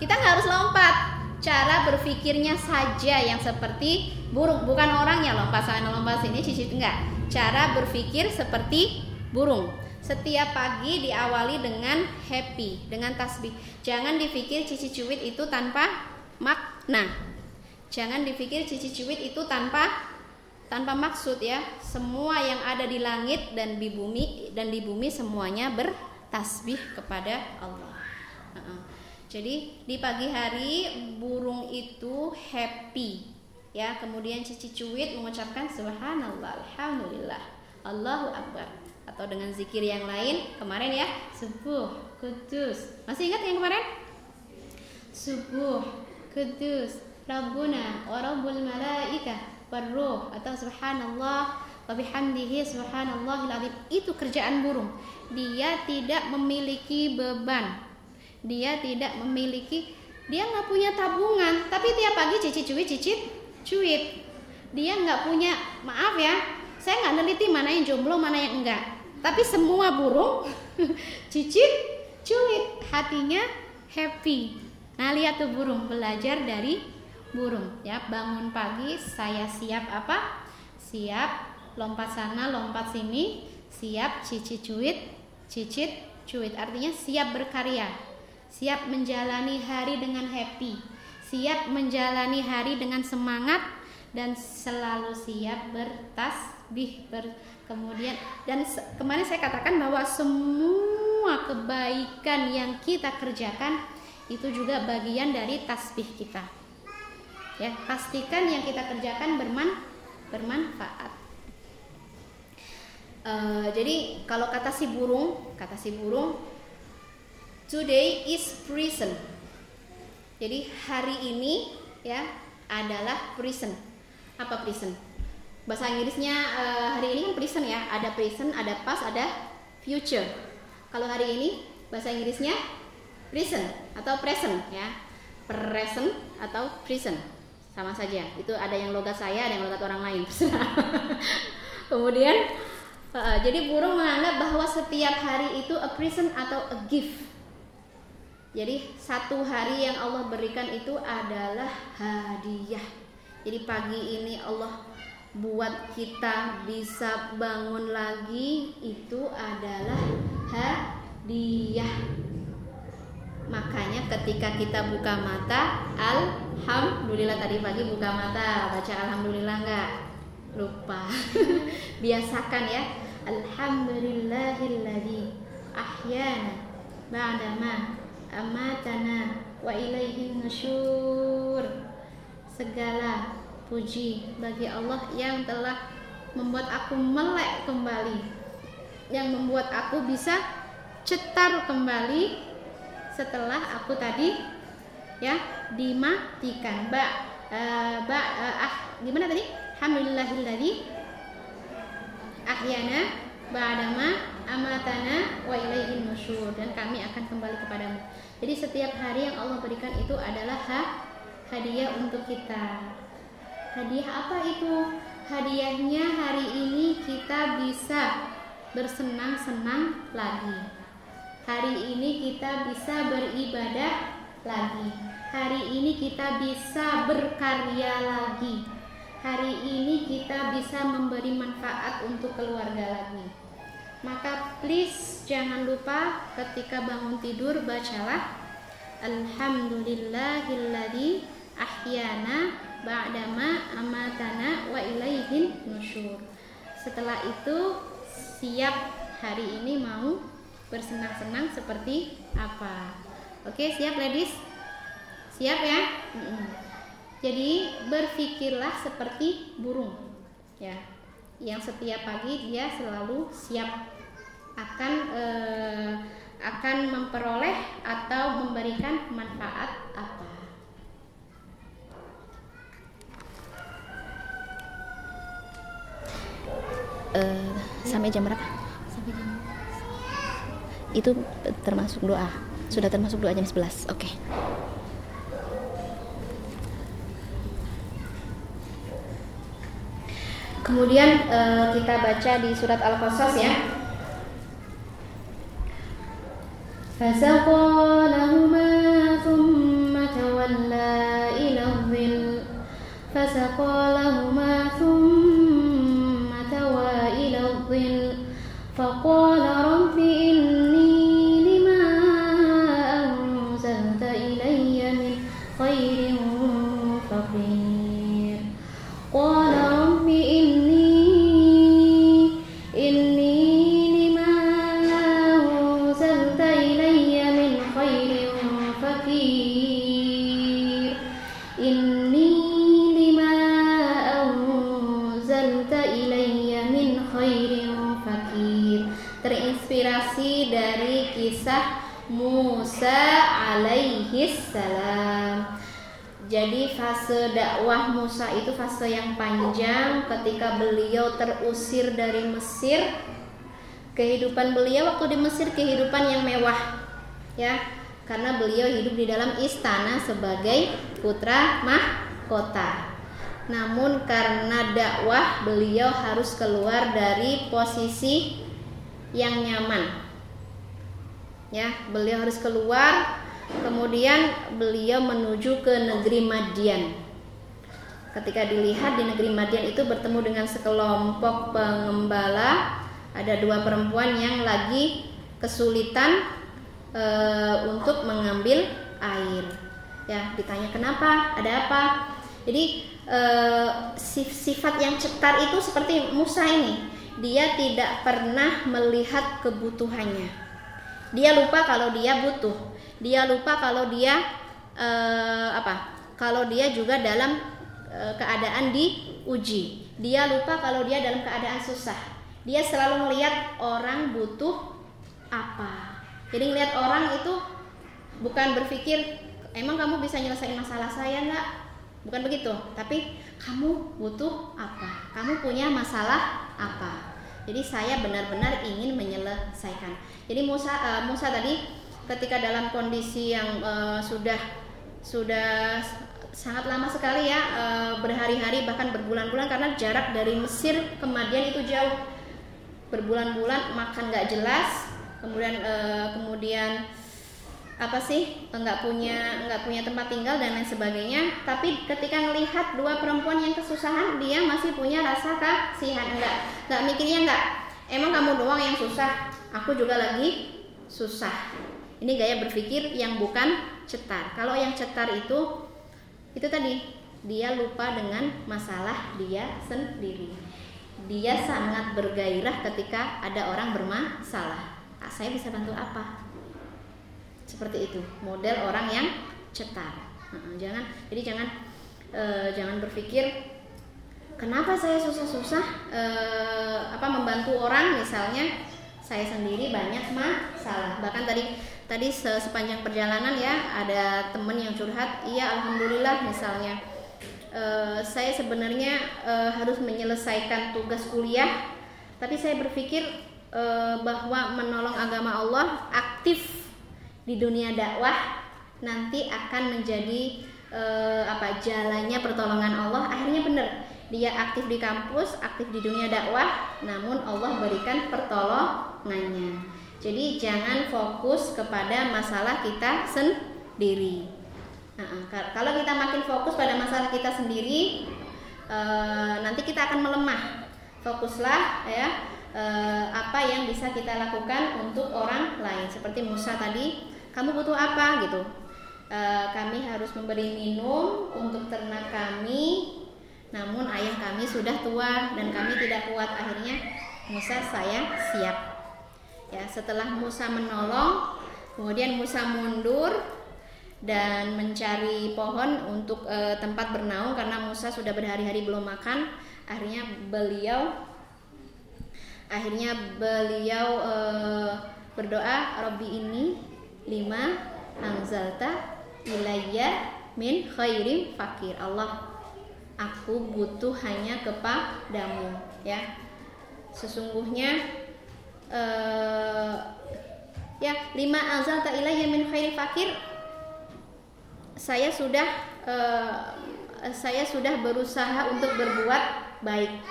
Kita nggak harus lompat. Cara berpikirnya saja yang seperti burung. Bukan orangnya lompat sana lompat sini cicit enggak cara berpikir seperti burung. Setiap pagi diawali dengan happy dengan tasbih. Jangan dipikir cici cuit itu tanpa makna jangan dipikir cici cuit itu tanpa tanpa maksud ya. Semua yang ada di langit dan di bumi dan di bumi semuanya bertasbih kepada Allah. Jadi di pagi hari burung itu happy ya. Kemudian cici cuit mengucapkan subhanallah alhamdulillah Allahu akbar. Atau dengan zikir yang lain kemarin ya subuh kudus. Masih ingat yang kemarin? Subuh kudus rabbuna wa rabbul malaika warruh atau subhanallah wa bihamdihi subhanallahil itu kerjaan burung. Dia tidak memiliki beban. Dia tidak memiliki dia nggak punya tabungan. Tapi tiap pagi cicit cuit cicit cuit. Dia nggak punya maaf ya saya nggak neliti mana yang jomblo mana yang enggak. Tapi semua burung <laughs> cicit cuit. Hatinya happy. Nah lihat tuh burung belajar dari burung. Ya bangun pagi saya siap apa? Siap lompat sana lompat sini. Siap cicit cuit cicit cuit. Artinya siap berkarya. Siap menjalani hari dengan happy, siap menjalani hari dengan semangat. Dan selalu siap bertasbih ber, kemudian dan kemarin saya katakan bahwa semua kebaikan yang kita kerjakan itu juga bagian dari tasbih kita. Ya, pastikan yang kita kerjakan berman bermanfaat. Uh, jadi kalau kata si burung, kata si burung, today is prison. Jadi hari ini ya adalah prison. Apa prison? Bahasa Inggrisnya uh, hari ini kan prison ya, ada prison, ada past, ada future. Kalau hari ini bahasa Inggrisnya prison atau present ya present atau prison sama saja. Itu ada yang logat saya ada yang logat orang lain. <laughs> Kemudian uh, jadi burung menganggap bahwa setiap hari itu a prison atau a gift. Jadi satu hari yang Allah berikan itu adalah hadiah. Jadi pagi ini Allah buat kita bisa bangun lagi itu adalah hadiah Makanya ketika kita buka mata, alhamdulillah tadi pagi buka mata, baca alhamdulillah enggak? Lupa. <laughs> Biasakan ya. Alhamdulillahilladzi ahyana ba'dama amatana wa ilaihi nusyur. Segala puji bagi Allah yang telah membuat aku melek kembali, yang membuat aku bisa cetar kembali setelah aku tadi ya dimatikan ba uh, ba uh, ah gimana tadi alhamdulillahilladzi ahyana ba'dama amatana wa ilaihi nusyur dan kami akan kembali kepadamu. Jadi setiap hari yang Allah berikan itu adalah ha, hadiah untuk kita. Hadiah apa itu? Hadiahnya hari ini kita bisa bersenang-senang lagi. Hari ini kita bisa beribadah lagi. Hari ini kita bisa berkarya lagi. Hari ini kita bisa memberi manfaat untuk keluarga lagi. Maka please jangan lupa ketika bangun tidur bacalah Alhamdulillahilladzi ahyana ba'dama amatana wa ilaihin nusyur. Setelah itu siap hari ini mau bersenang-senang seperti apa. Oke, siap ladies? Siap ya? Jadi berpikirlah seperti burung, ya, yang setiap pagi dia selalu siap akan eh, akan memperoleh atau memberikan manfaat apa. Uh, sampai jam berapa? Sampai jam itu termasuk doa sudah termasuk doa jam 11 oke okay. kemudian uh, kita baca di surat al-qasas ya فسقى ثم تولى إلى الظل فسقى ثم توى إلى الظل فقال alaihi salam. Jadi fase dakwah Musa itu fase yang panjang ketika beliau terusir dari Mesir. Kehidupan beliau waktu di Mesir kehidupan yang mewah. Ya, karena beliau hidup di dalam istana sebagai putra mahkota. Namun karena dakwah beliau harus keluar dari posisi yang nyaman ya beliau harus keluar kemudian beliau menuju ke negeri Madian. Ketika dilihat di negeri Madian itu bertemu dengan sekelompok pengembala. Ada dua perempuan yang lagi kesulitan e, untuk mengambil air. Ya ditanya kenapa? Ada apa? Jadi e, sifat yang cetar itu seperti Musa ini. Dia tidak pernah melihat kebutuhannya. Dia lupa kalau dia butuh. Dia lupa kalau dia eh, apa? Kalau dia juga dalam eh, keadaan diuji. Dia lupa kalau dia dalam keadaan susah. Dia selalu melihat orang butuh apa. Jadi ngelihat orang itu bukan berpikir emang kamu bisa nyelesain masalah saya nggak? Bukan begitu. Tapi kamu butuh apa? Kamu punya masalah apa? Jadi saya benar-benar ingin menyelesaikan. Jadi Musa uh, Musa tadi ketika dalam kondisi yang uh, sudah sudah sangat lama sekali ya uh, berhari-hari bahkan berbulan-bulan karena jarak dari Mesir ke Madian itu jauh. Berbulan-bulan makan nggak jelas kemudian uh, kemudian apa sih nggak punya nggak punya tempat tinggal dan lain sebagainya. Tapi ketika melihat dua perempuan yang kesusahan dia masih punya rasa kasihan. Enggak nggak mikirnya enggak emang kamu doang yang susah? Aku juga lagi susah ini gaya berpikir yang bukan cetar. Kalau yang cetar itu itu tadi dia lupa dengan masalah dia sendiri. Dia sangat bergairah ketika ada orang bermasalah. Ah, saya bisa bantu apa? Seperti itu model orang yang cetar. Jangan. Jadi jangan uh, jangan berpikir kenapa saya susah-susah uh, apa membantu orang? Misalnya saya sendiri banyak masalah. Bahkan tadi tadi sepanjang perjalanan ya ada temen yang curhat iya alhamdulillah misalnya. Uh, saya sebenarnya uh, harus menyelesaikan tugas kuliah tapi saya berpikir uh, bahwa menolong agama Allah aktif di dunia dakwah nanti akan menjadi apa jalannya pertolongan Allah. Akhirnya benar dia aktif di kampus aktif di dunia dakwah namun Allah berikan pertolongannya jadi jangan fokus kepada masalah kita sendiri. Nah, kalau kita makin fokus pada masalah kita sendiri uh, nanti kita akan melemah. Fokuslah ya uh, apa yang bisa kita lakukan untuk orang lain. Seperti Musa tadi kamu butuh apa? gitu. E, kami harus memberi minum untuk ternak kami namun ayah kami sudah tua dan kami tidak kuat. Akhirnya Musa saya siap ya setelah Musa menolong kemudian Musa mundur dan mencari pohon untuk e, tempat bernaung karena Musa sudah berhari-hari belum makan akhirnya beliau akhirnya beliau e, berdoa Robbi ini lima anzalta ilayya min khairim fakir. Allah aku butuh hanya kepadamu ya. Sesungguhnya uh, ya lima anzalta ilayya min khairim fakir. Saya sudah uh, saya sudah berusaha untuk berbuat baik.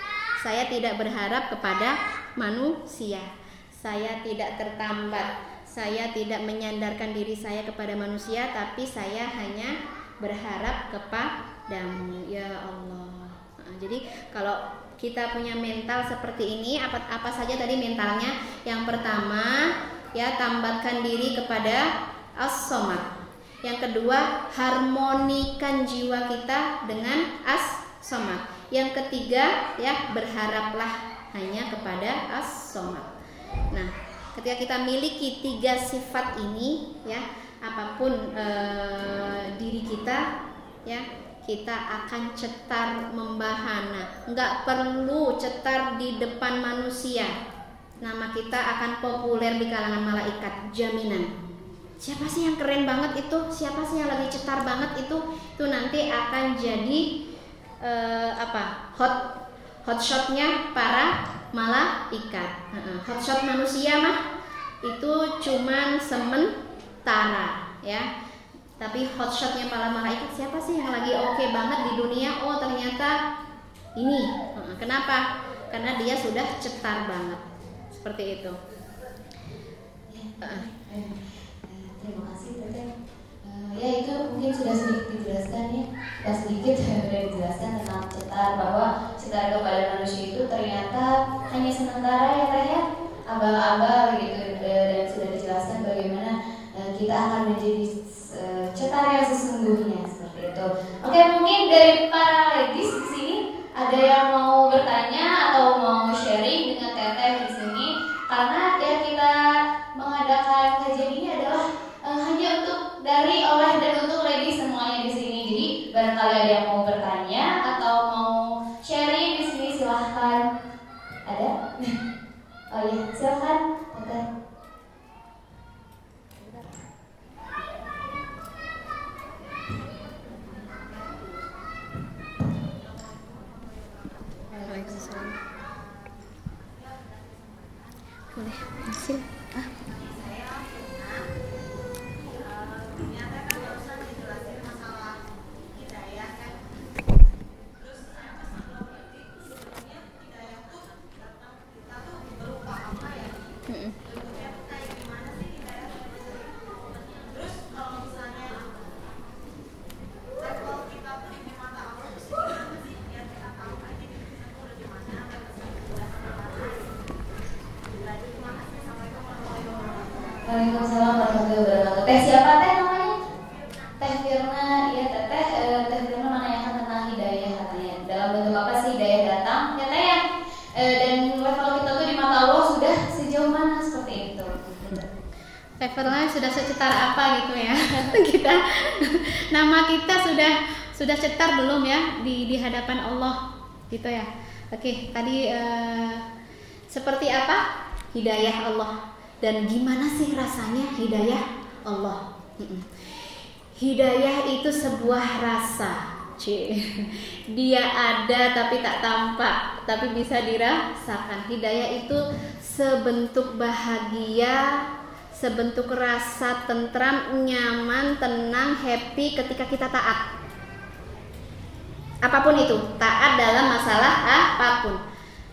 Saya tidak berharap kepada manusia. Saya tidak tertambat. Saya tidak menyandarkan diri saya kepada manusia tapi saya hanya berharap kepadamu. Ya Allah. Nah, jadi kalau kita punya mental seperti ini apa apa saja tadi mentalnya? Yang pertama ya tambatkan diri kepada as-somad. Yang kedua harmonikan jiwa kita dengan as-somad. Yang ketiga ya berharaplah hanya kepada as-somad. Nah ketika kita miliki tiga sifat ini ya apa pun e, diri kita ya kita akan cetar membahana. Nggak perlu cetar di depan manusia. Nama kita akan populer di kalangan malaikat. Jaminan. Siapa sih yang keren banget itu? Siapa sih yang lagi cetar banget itu? Itu nanti akan jadi e, apa? Hot hot shotnya para malaikat. Hotshot manusia mah itu cuman sementara ya. Tapi hotshotnya malaikat siapa sih yang lagi oke okay banget di dunia? Oh ternyata ini. Kenapa? Karena dia sudah cetar banget. Seperti itu. Terima kasih Teteh. ya itu mungkin sudah sedikit dijelaskan ya, sudah sedikit <laughs> sudah dijelaskan tentang cetar bahwa cetar kepada manusia itu ternyata hanya sementara ya teh ya abal-abal gitu dan sudah dijelaskan bagaimana eh, kita akan menjadi cetar yang sesungguhnya seperti itu. Oke mungkin dari para ladies di sini ada yang mau bertanya atau mau sharing dengan teteh di sini karena ya kita mengadakan kajian ini adalah uh, hanya untuk hidayah. Silakan, Teteh. Waalaikumsalam. Boleh, hasil. Ah. Mm-mm. Waalaikumsalam warahmatullahi wabarakatuh. Teh siapa teh namanya? Teh Firna, iya teteh. Eh, teh Firna menanyakan tentang hidayah katanya. Dalam bentuk apa sih hidayah datang? Ya teh ya. Eh, dan level kita tuh di mata Allah sudah sejauh mana seperti itu? levelnya sudah secetar apa gitu ya kita nama kita sudah sudah cetar belum ya di di hadapan Allah gitu ya. Oke tadi eh, seperti apa hidayah Allah? Dan gimana sih rasanya hidayah Allah? Hidayah itu sebuah rasa Cie. dia ada tapi tak tampak tapi bisa dirasakan. Hidayah itu sebentuk bahagia sebentuk rasa tentram, nyaman, tenang, happy ketika kita taat. Apa pun itu, taat dalam masalah apa pun.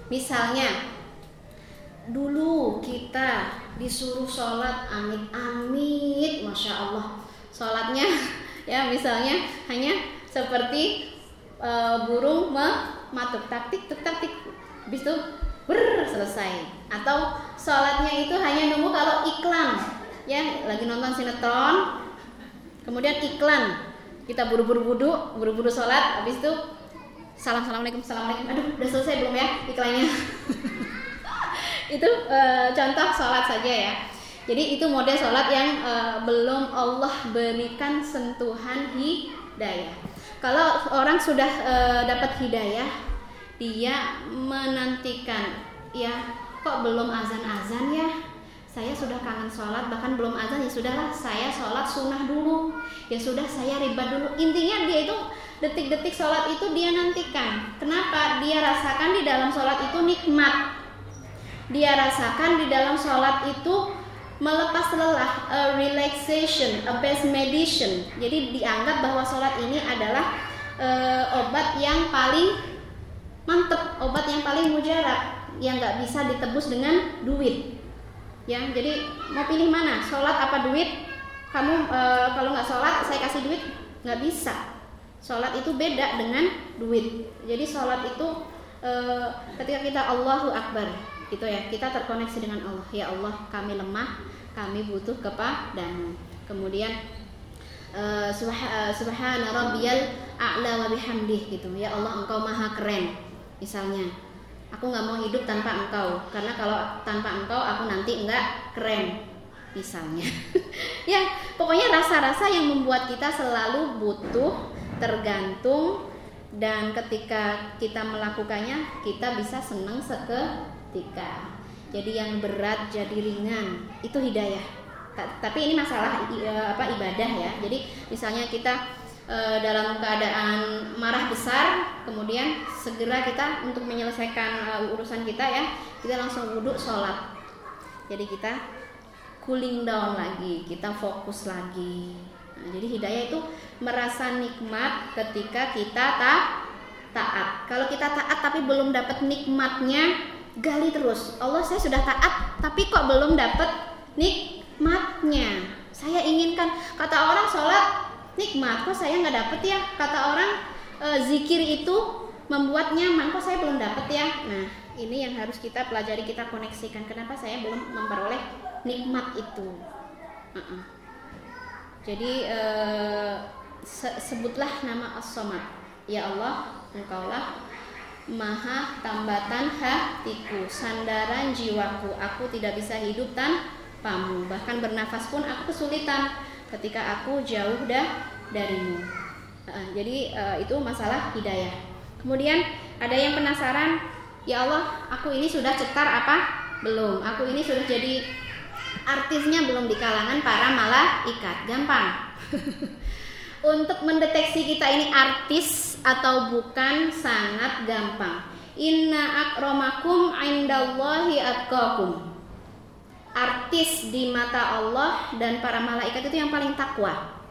Misalnya, dulu kita disuruh sholat amit-amit, masya Allah, sholatnya <laughs> ya misalnya hanya seperti e, burung mematuk. Taktik tuk taktik, habis itu ber selesai. Atau sholatnya itu hanya nunggu kalau iklan. Ya lagi nonton sinetron kemudian iklan kita buru-buru wudhu buru-buru sholat habis itu salam assalamualaikum assalamualaikum aduh udah selesai belum ya iklannya? <laughs> Itu e, contoh sholat saja ya. Jadi itu model sholat yang e, belum Allah berikan sentuhan hidayah. Kalau orang sudah e, dapat hidayah dia menantikan ya kok belum azan-azan ya saya sudah kangen sholat bahkan belum azan ya sudahlah saya sholat sunnah dulu. Ya sudah saya ribat dulu. Intinya dia itu detik-detik sholat itu dia nantikan. Kenapa? Dia rasakan di dalam sholat itu nikmat. Dia rasakan di dalam sholat itu melepas lelah a relaxation a best medicine jadi dianggap bahwa sholat ini adalah e, obat yang paling mantep obat yang paling mujarab yang nggak bisa ditebus dengan duit ya jadi mau pilih mana? Sholat apa duit? Kamu e, kalau nggak sholat saya kasih duit nggak bisa. Sholat itu beda dengan duit. Jadi sholat itu e, ketika kita Allahu Akbar gitu ya kita terkoneksi dengan Allah. Ya Allah kami lemah kami butuh kepadamu. Kemudian uh, subhana rabbiyal a'la wa bihamdih gitu. Ya Allah engkau maha keren misalnya aku nggak mau hidup tanpa engkau. Karena kalau tanpa engkau aku nanti enggak keren misalnya. <laughs> Ya pokoknya rasa-rasa yang membuat kita selalu butuh tergantung dan ketika kita melakukannya kita bisa senang seketika. Jadi yang berat jadi ringan itu hidayah. Tapi ini masalah apa ibadah ya. Jadi misalnya kita e, dalam keadaan marah besar kemudian segera kita untuk menyelesaikan e, urusan kita ya kita langsung wudhu sholat. Jadi kita cooling down lagi kita fokus lagi. Nah, jadi hidayah itu merasa nikmat ketika kita tak taat. Kalau kita taat tapi belum dapat nikmatnya gali terus. Allah saya sudah taat tapi kok belum dapat nikmatnya? Saya inginkan kata orang sholat nikmat. Kok saya nggak dapet ya? Kata orang e, zikir itu membuat nyaman. Kok saya belum dapet ya? Nah ini yang harus kita pelajari kita koneksikan. Kenapa saya belum memperoleh nikmat itu? Uh -uh. jadi e, se sebutlah nama as-somad. Ya Allah engkaulah maha tambatan hatiku. Sandaran jiwaku aku tidak bisa hidup tanpamu. Bahkan bernafas pun aku kesulitan ketika aku jauh dah darimu. Uh, jadi uh, itu masalah hidayah. Kemudian ada yang penasaran, ya Allah, aku ini sudah cetar apa Belum. Aku ini sudah jadi artisnya belum di kalangan para malaikat. Gampang. <laughs> Untuk mendeteksi kita ini artis atau bukan sangat gampang. Inna akramakum indallahi atqakum. Artis di mata Allah dan para malaikat itu yang paling takwa.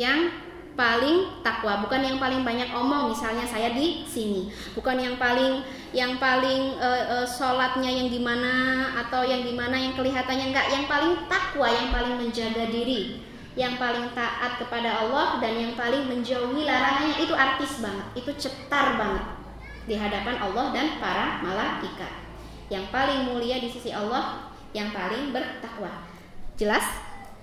Yang paling takwa, bukan yang paling banyak omong misalnya saya di sini, bukan yang paling yang paling uh, uh, sholatnya yang gimana atau yang gimana yang kelihatannya enggak, yang paling takwa, yang paling menjaga diri, yang paling taat kepada Allah dan yang paling menjauhi larangannya itu artis banget, itu cetar banget di hadapan Allah dan para malaikat. Yang paling mulia di sisi Allah, yang paling bertakwa. Jelas?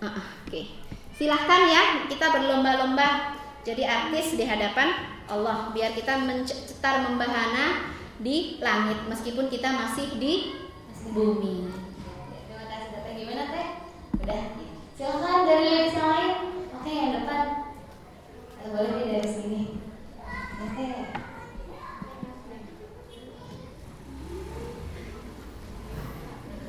Uh Oke. Okay silahkan ya kita berlomba-lomba jadi artis di hadapan Allah biar kita mencetar membahana di langit meskipun kita masih di bumi. Terima kasih. Gimana Teh? Udah. Silahkan dari yang lain. Oke yang depan. Atau boleh dari sini. Oke.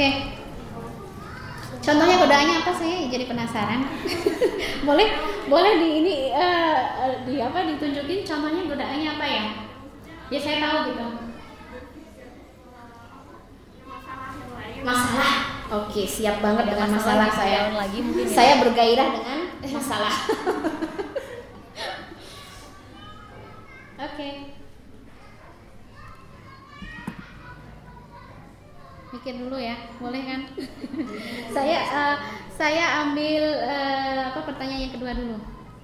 okay. Contohnya godaannya apa sih? Jadi penasaran. <laughs> boleh, boleh di ini uh, di apa ditunjukin contohnya godaannya apa ya? Ya saya tahu gitu. Masalah. Oke, siap banget dengan masalah, masalah saya. Lagi mungkin ya. saya bergairah dengan masalah. <laughs> Oke. Okay. Mikir dulu ya, boleh kan? <laughs> saya uh, saya ambil uh, apa pertanyaan yang kedua dulu.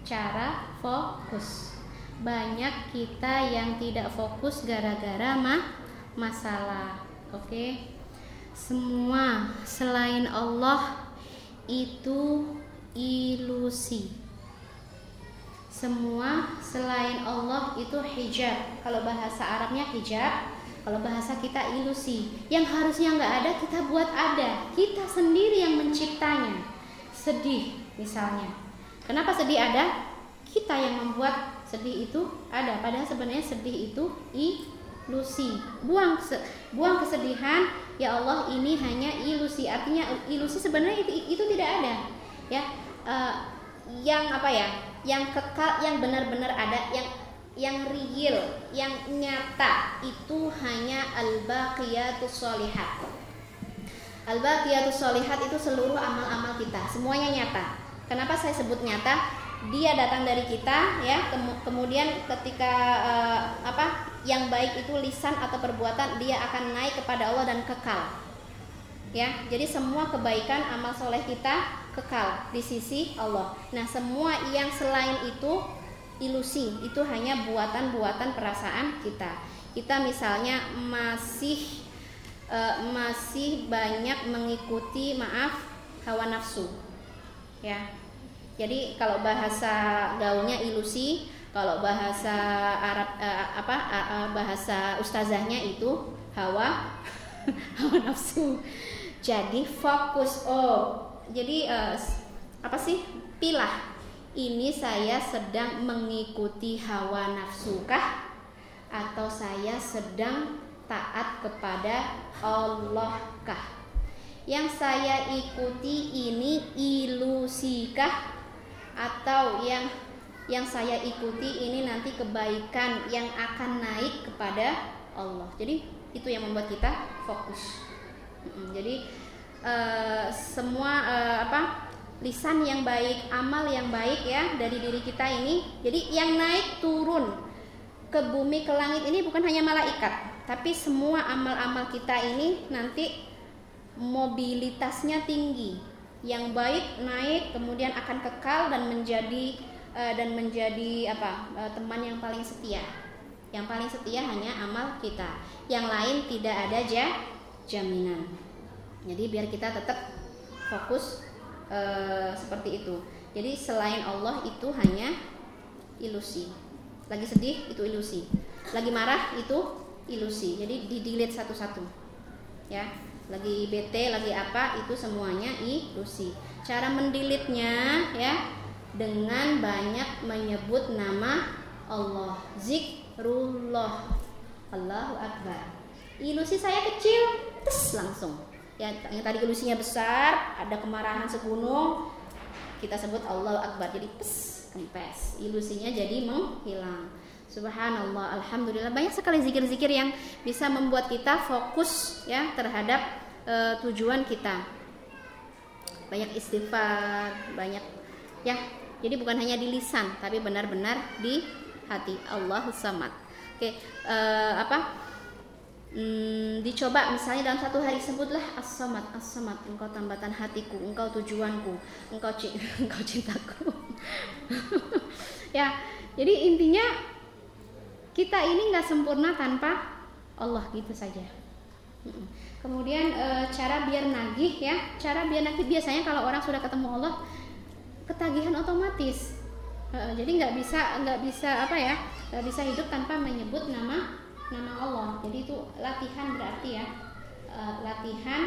Cara fokus. Banyak kita yang tidak fokus gara-gara mah masalah. Oke. Okay? Semua selain Allah itu ilusi. Semua selain Allah itu hijab. Kalau bahasa Arabnya hijab, kalau bahasa kita ilusi. Yang harusnya nggak ada kita buat ada. Kita sendiri yang menciptanya. Sedih misalnya. Kenapa sedih ada? Kita yang membuat sedih itu ada. Padahal sebenarnya sedih itu ilusi. Buang buang kesedihan. Ya Allah ini hanya ilusi. Artinya ilusi sebenarnya itu, itu tidak ada. Ya uh, yang apa ya yang kekal yang benar-benar ada yang yang real yang nyata itu hanya al-baqiyatus solihat al-baqiyatus solihat itu seluruh amal-amal kita semuanya nyata. Kenapa saya sebut nyata? Dia datang dari kita ya kemudian ketika uh, apa yang baik itu lisan atau perbuatan dia akan naik kepada Allah dan kekal. Ya jadi semua kebaikan amal soleh kita kekal di sisi Allah. Nah, semua yang selain itu ilusi, itu hanya buatan-buatan perasaan kita. Kita misalnya masih uh, masih banyak mengikuti maaf hawa nafsu. Ya. Jadi kalau bahasa gaulnya ilusi, kalau bahasa Arab uh, apa uh, bahasa ustazahnya itu hawa <laughs> hawa nafsu. Jadi fokus oh jadi uh, apa sih pilah ini saya sedang mengikuti hawa nafsu kah? Atau saya sedang taat kepada Allah kah? Yang saya ikuti ini ilusikah atau yang yang saya ikuti ini nanti kebaikan yang akan naik kepada Allah. Jadi itu yang membuat kita fokus. Jadi uh, semua uh, apa lisan yang baik, amal yang baik ya dari diri kita ini. Jadi yang naik turun ke bumi ke langit ini bukan hanya malaikat, tapi semua amal-amal kita ini nanti mobilitasnya tinggi. Yang baik naik kemudian akan kekal dan menjadi uh, dan menjadi apa uh, teman yang paling setia. Yang paling setia hanya amal kita. Yang lain tidak ada ja jaminan. Jadi biar kita tetap fokus uh, seperti itu. Jadi selain Allah itu hanya ilusi. Lagi sedih itu ilusi. Lagi marah itu ilusi. Jadi di delete satu-satu. Ya lagi bete lagi apa itu semuanya ilusi. Cara mendilitnya ya dengan banyak menyebut nama Allah. Zikrullah. Allahu Akbar. Ilusi saya kecil tes langsung ya yang tadi ilusinya besar ada kemarahan segunung kita sebut Allahu Akbar jadi tes kempes ilusinya jadi menghilang Subhanallah, alhamdulillah banyak sekali zikir-zikir yang bisa membuat kita fokus ya terhadap uh, tujuan kita. Banyak istighfar, banyak ya. Jadi bukan hanya di lisan, tapi benar-benar di hati. Allah samad. Oke, uh, apa? Hmm, dicoba misalnya dalam satu hari sebutlah as-samad, as-samad, engkau tambatan hatiku, engkau tujuanku, engkau <laughs> engkau cintaku. <laughs> ya, jadi intinya kita ini nggak sempurna tanpa Allah gitu saja. Kemudian e, cara biar nagih ya, cara biar nagih biasanya kalau orang sudah ketemu Allah ketagihan otomatis. E, jadi nggak bisa nggak bisa apa ya, nggak bisa hidup tanpa menyebut nama nama Allah. Jadi itu latihan berarti ya, e, latihan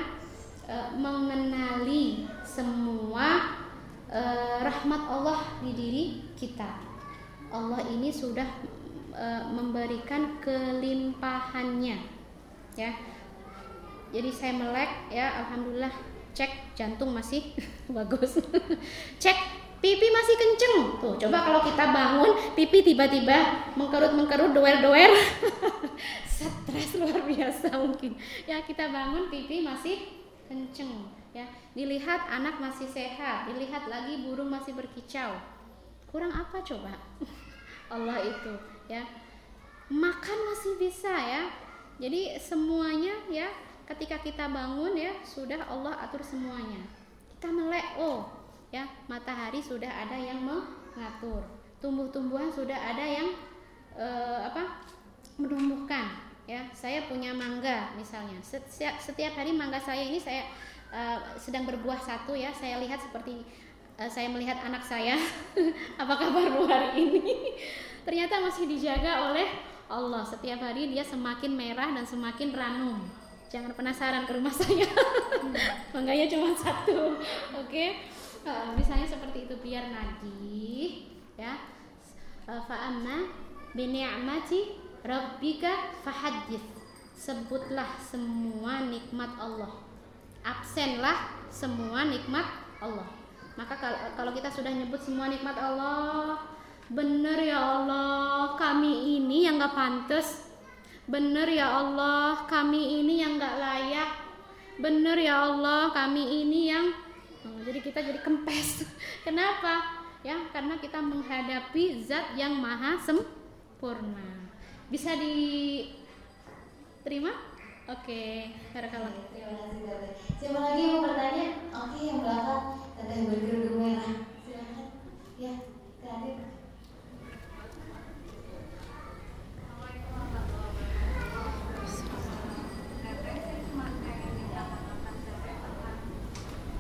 e, mengenali semua e, rahmat Allah di diri kita. Allah ini sudah e, memberikan kelimpahannya ya jadi saya melek ya alhamdulillah cek jantung masih <laughs> bagus cek pipi masih kenceng. Tuh coba kalau kita bangun pipi tiba-tiba mengkerut mengkerut doer doer <laughs> stres luar biasa mungkin. Ya kita bangun pipi masih kenceng. Ya dilihat anak masih sehat dilihat lagi burung masih berkicau. Kurang apa coba? <laughs> Allah itu ya. Makan masih bisa ya. Jadi semuanya ya ketika kita bangun ya sudah Allah atur semuanya. Kita melek oh ya matahari sudah ada yang mengatur tumbuh-tumbuhan sudah ada yang eh, apa menumbuhkan ya saya punya mangga misalnya setiap, setiap hari mangga saya ini saya uh, sedang berbuah satu ya saya lihat seperti uh, saya melihat anak saya <laughs> apakah baru hari ini <laughs> ternyata masih dijaga oleh Allah. Setiap hari dia semakin merah dan semakin ranum. Jangan penasaran ke rumah saya. <laughs> Mangganya cuma satu. Oke. Okay? Misalnya seperti itu biar nagih ya. Uh, Fa'amma bini'amati rabbika fahadith. Sebutlah semua nikmat Allah. Absenlah semua nikmat Allah. Maka kalau kita sudah nyebut semua nikmat Allah, Bener ya Allah, kami ini yang gak pantas. Bener ya Allah, kami ini yang gak layak. Bener ya Allah, kami ini yang oh, jadi kita jadi kempes. <laughs> Kenapa? Ya, karena kita menghadapi zat yang maha sempurna. Bisa diterima? Oke, okay. Terima kasih, Siapa lagi yang mau bertanya? Oke, yang belakang, teteh berkerudung merah. Silakan. Ya, tadi.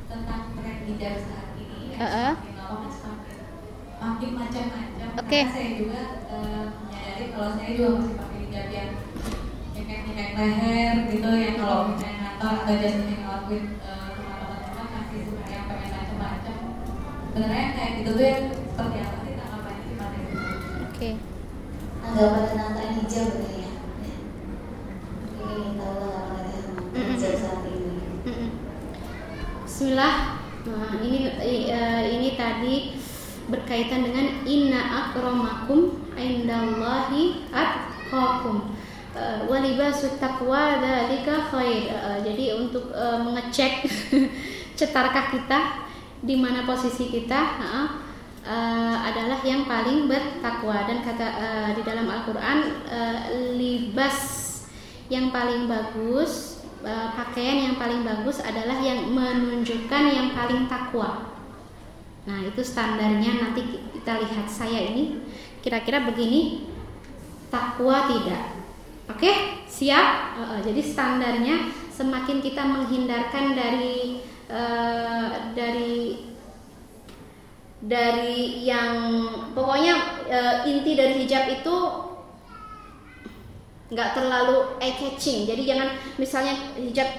tentang tren hijab saat ini uh -uh. makin macam-macam Oke. Okay. saya juga uh, menyadari kalau saya juga masih pakai hijab yang nyekek-nyekek leher gitu yang kalau misalnya kantor atau jas yang uh, teman-teman masih suka yang pengen macam-macam sebenarnya kayak gitu tuh yang seperti apa sih tanggapannya gimana gitu oke okay. tanggapan tentang tren hijab betul ya ingin tahu tanggapan tentang hijab saat ini Bismillah. Nah, ini uh, ini tadi berkaitan dengan inna akramakum indallahi atqakum. Uh, walibasut taqwa dzalika khair. Uh, jadi untuk uh, mengecek <laughs> cetarkah kita di mana posisi kita uh, uh, adalah yang paling bertakwa dan kata uh, di dalam Al-Qur'an uh, libas yang paling bagus eh, pakaian yang paling bagus adalah yang menunjukkan yang paling takwa. Nah, itu standarnya nanti kita lihat saya ini kira-kira begini takwa tidak. Oke, siap? Eh, eh, jadi standarnya semakin kita menghindarkan dari eh, dari dari yang pokoknya eh, inti dari hijab itu nggak terlalu eye catching jadi jangan misalnya hijab.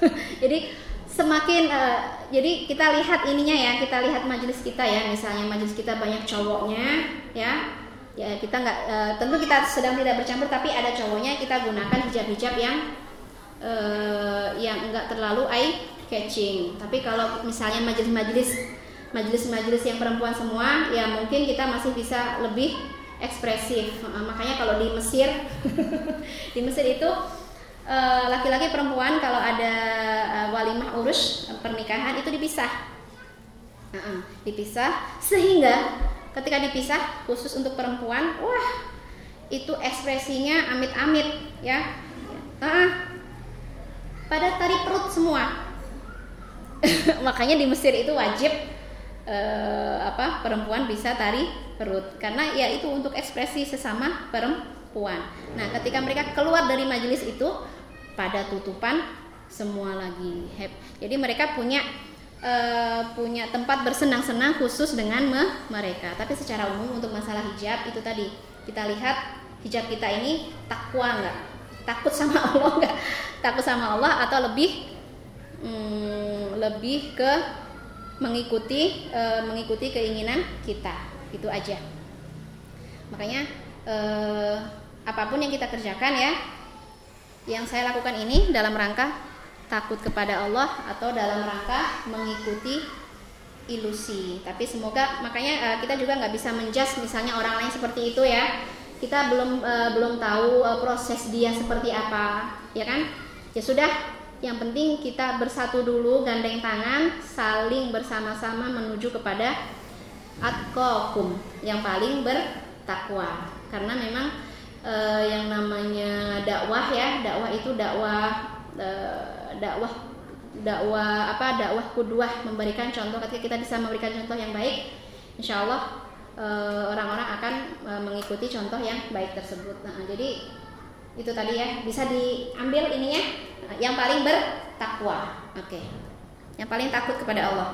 <laughs> Jadi semakin eh, jadi kita lihat ininya ya kita lihat majelis kita ya. Misalnya majelis kita banyak cowoknya ya. Ya kita nggak eh, tentu kita sedang tidak bercampur tapi ada cowoknya kita gunakan hijab-hijab yang eh, yang enggak terlalu eye catching tapi kalau misalnya majelis-majelis majelis-majelis yang perempuan semua ya mungkin kita masih bisa lebih ekspresif. Eh, makanya kalau di Mesir <laughs> di Mesir itu eh, laki-laki perempuan kalau ada eh, walimah urus pernikahan itu dipisah. Dipisah. Sehingga ketika dipisah khusus untuk perempuan wah itu ekspresinya amit-amit ya. Pada tari perut semua. <laughs> Makanya di Mesir itu wajib eh, apa perempuan bisa tari perut. Karena ya itu untuk ekspresi sesama perempuan. Nah ketika mereka keluar dari majelis itu pada tutupan semua lagi. Hep. jadi mereka punya eh, punya tempat bersenang-senang khusus dengan me- mereka. Tapi secara umum untuk masalah hijab itu tadi. Kita lihat hijab kita ini takwa nggak? Takut sama <laughs> Allah nggak? Takut sama Allah atau lebih hmm, lebih ke mengikuti eh, mengikuti keinginan kita itu aja. Makanya eh, apa pun yang kita kerjakan ya yang saya lakukan ini dalam rangka takut kepada Allah atau dalam rangka mengikuti ilusi. Tapi semoga makanya eh, kita juga nggak bisa menjudge misalnya orang lain seperti itu ya. Kita belum eh, belum tahu eh, proses dia seperti apa ya kan? Ya sudah yang penting kita bersatu dulu gandeng tangan saling bersama-sama menuju kepada atqakum yang paling bertakwa. Karena memang eh, yang namanya dakwah ya dakwah itu dakwah eh, dakwah dakwah apa dakwah kudwah memberikan contoh. Ketika kita bisa memberikan contoh yang baik insya Allah eh, orang-orang akan eh, mengikuti contoh yang baik tersebut. Nah, jadi itu tadi ya bisa diambil ininya yang paling bertakwa. Oke yang paling takut kepada Allah.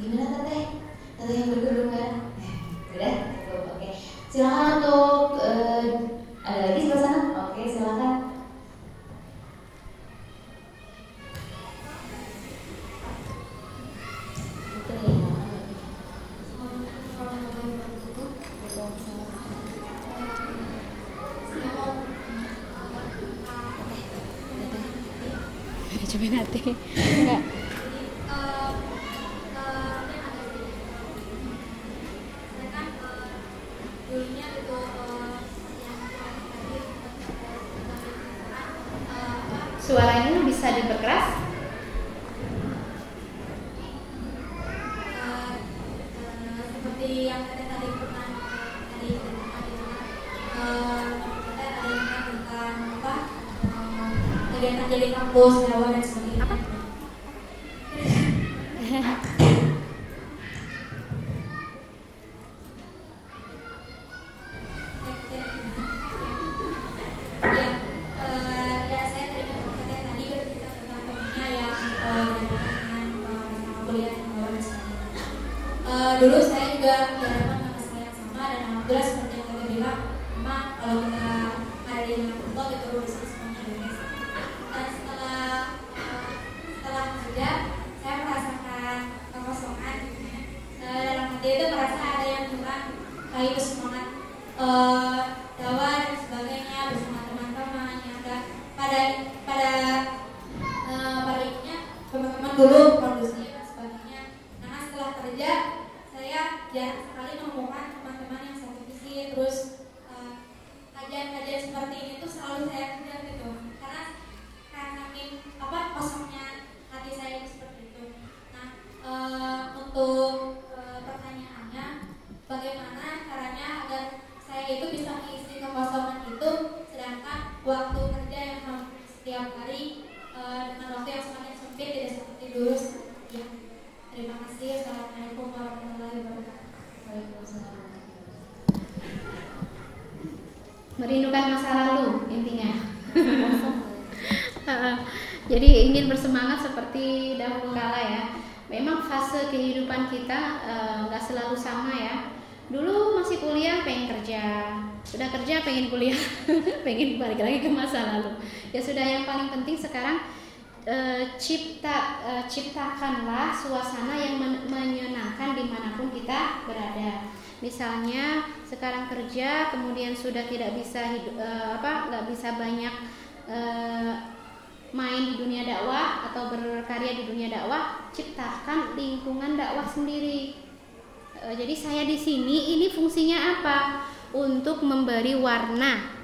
Gimana teteh? Teteh yang berkerudung kan? Udah? Cukup, Oke. Silakan untuk eh, ada lagi sebelah sana? Oke, silakan. coba nanti enggak <laughs> suaranya bisa diperkeras. Seperti yang kita tadi pernah tadi pernah kita ada yang tentang apa kegiatan jadi kampus dan sebagainya. Apa <laughs> dulu saya juga diharapkan dengan masalah yang sama dan alhamdulillah seperti yang tadi bilang memang kalau kita di dalam kantor itu urusan semuanya beres dan setelah eh, setelah kerja saya merasakan kekosongan Eh, dalam hati itu merasa ada yang kurang kayak semangat eh, dakwah dan sebagainya bersama teman-teman yang ada. Pada pada eh, pada teman-teman dulu kondisi dan sebagainya. Nah setelah kerja saya jarang sekali menemukan teman-teman yang satu visi terus eh, kajian-kajian seperti ini tuh selalu saya kerja gitu. Karena karena apa kosongnya hati saya seperti itu. Nah eh, untuk eh, pertanyaannya bagaimana caranya agar saya itu bisa mengisi kekosongan itu sedangkan waktu eh, dengan waktu yang semakin sempit tidak seperti dulu. Ya. Terima kasih. Assalamualaikum warahmatullahi wabarakatuh. Waalaikumsalam. merindukan masa lalu intinya jadi ingin bersemangat seperti dahulu kala ya memang fase kehidupan kita eh, nggak selalu sama ya dulu masih kuliah pengen kerja sudah kerja pengen kuliah pengen balik lagi ke masa lalu ya sudah yang paling penting sekarang eh, cipta eh, ciptakanlah suasana yang men- menyenangkan di mana pun kita berada. Misalnya sekarang kerja kemudian sudah tidak bisa hidup eh, apa nggak bisa banyak eh, main di dunia dakwah atau berkarya di dunia dakwah ciptakan lingkungan dakwah sendiri. Eh, jadi saya di sini ini fungsinya apa? Untuk memberi warna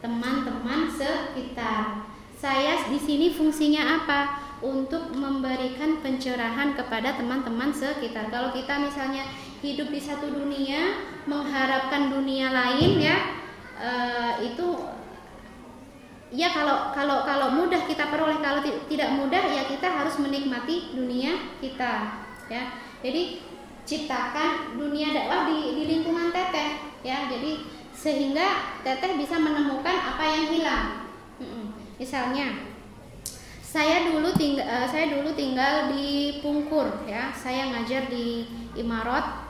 teman-teman sekitar saya di sini fungsinya apa? Untuk memberikan pencerahan kepada teman-teman sekitar. Kalau kita misalnya hidup di satu dunia mengharapkan dunia lain ya eh, itu ya kalau kalau kalau mudah kita peroleh. Kalau ti- tidak mudah ya kita harus menikmati dunia kita ya. Jadi ciptakan dunia dakwah di, di lingkungan teteh ya. Jadi sehingga teteh bisa menemukan apa yang hilang. Misalnya saya dulu tinggal saya dulu tinggal di Pungkur ya. Saya ngajar di Imarot.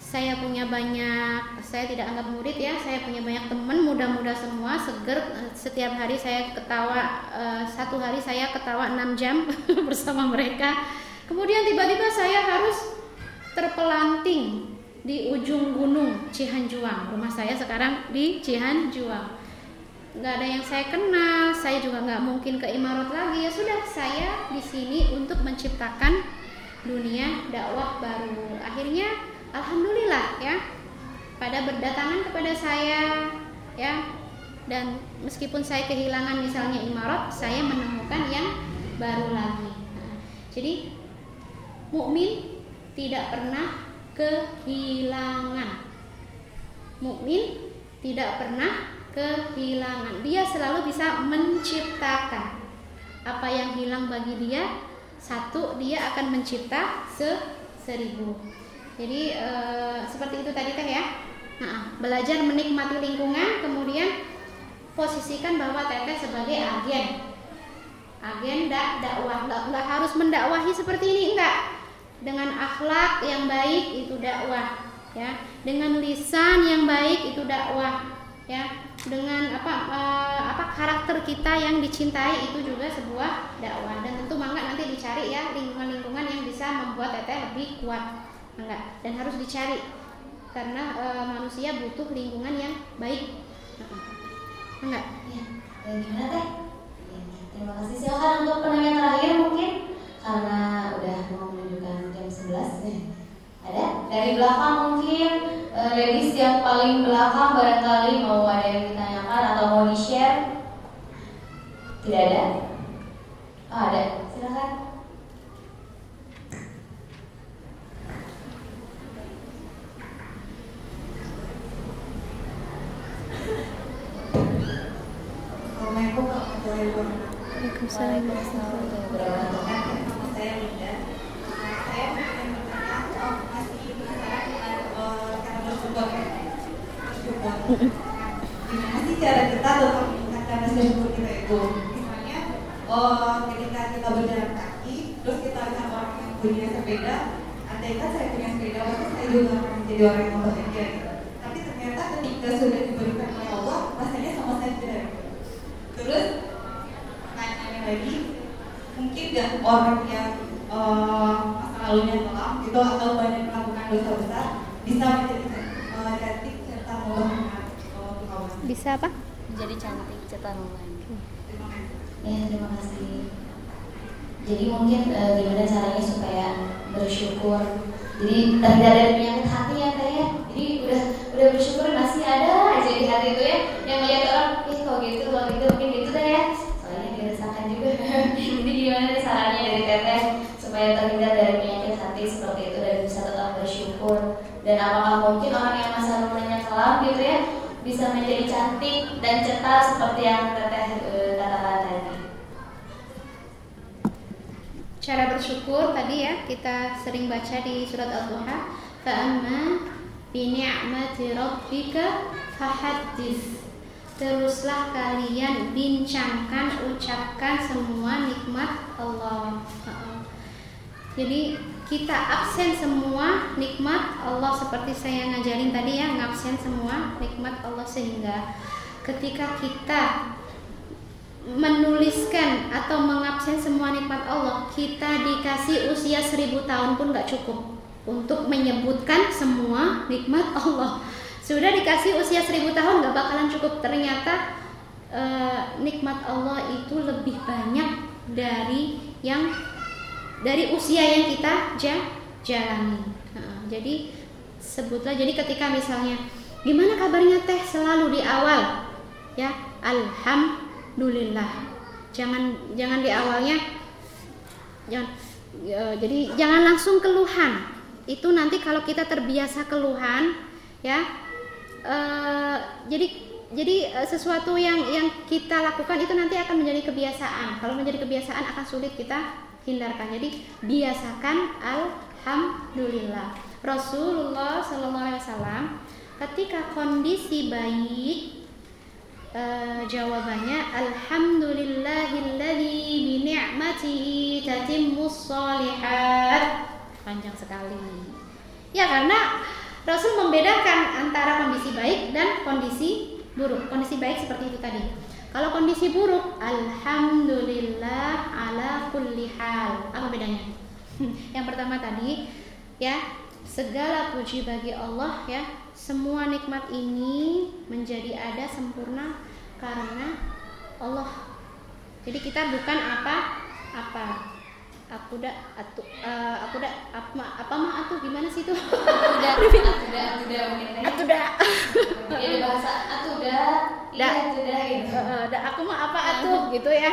Saya punya banyak saya tidak anggap murid ya. Saya punya banyak teman muda-muda semua seger Eh, setiap hari saya ketawa eh, satu hari saya ketawa 6 jam <laughs> bersama mereka. Kemudian tiba-tiba saya harus terpelanting di ujung gunung Cihanjuang. Rumah saya sekarang di Cihanjuang nggak ada yang saya kenal saya juga nggak mungkin ke Imarot lagi. Ya sudah saya di sini untuk menciptakan dunia dakwah baru. Akhirnya alhamdulillah ya pada berdatangan kepada saya ya. Dan meskipun saya kehilangan misalnya imarot saya menemukan yang baru lagi. Nah, jadi mukmin tidak pernah kehilangan. Mukmin tidak pernah kehilangan. Dia selalu bisa menciptakan. Apa yang hilang bagi dia? Satu dia akan mencipta se seribu. Jadi eh, seperti itu tadi teh ya. Nah, belajar menikmati lingkungan kemudian posisikan bahwa teteh sebagai agen. Agen dak dakwah. Nggak harus mendakwahi seperti ini enggak dengan akhlak yang baik itu dakwah ya. Dengan lisan yang baik itu dakwah ya dengan apa eh, apa karakter kita yang dicintai itu juga sebuah dakwah. Dan tentu mangga nanti dicari ya lingkungan-lingkungan yang bisa membuat teteh lebih kuat enggak dan harus dicari karena eh, manusia butuh lingkungan yang baik. Enggak Ya, ya gimana teh? Ya, terima kasih. Silakan untuk penanya terakhir mungkin karena udah mau menunjukkan jam 11 Ada? Dari belakang mungkin eh, ladies yang paling belakang barangkali mau ada yang ditanyakan atau mau di-share? Tidak ada? Oh, ada. Silakan. Assalamualaikum warahmatullahi wabarakatuh. Waalaikumsalam saya Linda. Nah, Saya ingin bertanya, oh, masih penasaran dengan eh, cara bersyukur ya? Bersyukur. Gimana sih cara kita untuk meningkatkan rasa syukur kita itu? Misalnya, oh, ketika kita berjalan kaki, terus kita lihat orang yang punya sepeda, andai kan saya punya sepeda, maka saya juga akan menjadi orang yang bahagia. gitu. Tapi ternyata ketika sudah diberikan oleh Allah, rasanya sama saja. Terus pertanyaannya lagi, mungkin gak orang yang eh, masa lalunya kelam gitu atau banyak melakukan dosa besar bisa menjadi uh, cantik serta membahagiakan Allah Subhanahu bisa apa Menjadi cantik cetar online. Terima kasih. Ya, terima kasih. Jadi mungkin eh, gimana caranya supaya bersyukur. Jadi terhindar dari penyakit hati ya teh ya. Jadi udah udah bersyukur masih ada aja di hati itu ya. Yang melihat orang, ih kok gitu, kok gitu, mungkin gitu teh ya. Soalnya dirasakan juga. <laughs> Jadi gimana nih sarannya dari teteh supaya terhindar dari penyakit hati seperti itu dan bisa tetap bersyukur. Dan apakah mungkin orang yang masa lalunya kelam gitu ya bisa menjadi cantik dan cetar seperti yang teteh eh, katakan tadi. cara bersyukur tadi ya kita sering baca di surat Al-Duha fa'amma bi ni'mati rabbika fahaddits teruslah kalian bincangkan ucapkan semua nikmat Allah jadi kita absen semua nikmat Allah seperti saya ngajarin tadi ya ngabsen semua nikmat Allah sehingga ketika kita menuliskan atau mengabsen semua nikmat Allah kita dikasih usia seribu tahun pun nggak cukup untuk menyebutkan semua nikmat Allah. Sudah dikasih usia seribu tahun nggak bakalan cukup. Ternyata eh, nikmat Allah itu lebih banyak dari yang dari usia yang kita ja- jalani. Jadi sebutlah jadi ketika misalnya gimana kabarnya teh selalu di awal? Ya alhamdulillah. Jangan jangan di awalnya jangan ya, jadi jangan langsung keluhan. Itu nanti kalau kita terbiasa keluhan ya eh, jadi jadi eh, sesuatu yang yang kita lakukan itu nanti akan menjadi kebiasaan. Kalau menjadi kebiasaan akan sulit kita hindarkan jadi biasakan alhamdulillah Rasulullah Shallallahu Alaihi Wasallam ketika kondisi baik Eh, jawabannya Alhamdulillahilladzi bi ni'matihi shalihat. Panjang sekali. Ya karena Rasul membedakan antara kondisi baik dan kondisi buruk. Kondisi baik seperti itu tadi. Kalau kondisi buruk, alhamdulillah ala kulli hal. Apa bedanya? <laughs> Yang pertama tadi ya, segala puji bagi Allah ya. Semua nikmat ini menjadi ada sempurna karena Allah. Jadi kita bukan apa-apa. Aku dah atu, eh, aku dah apa apa mah atuh gimana sih itu? udah udah udah mungkin Aku dah ya bahasa udah Dah. iya udah gitu. Dah aku mah apa atuh gitu ya.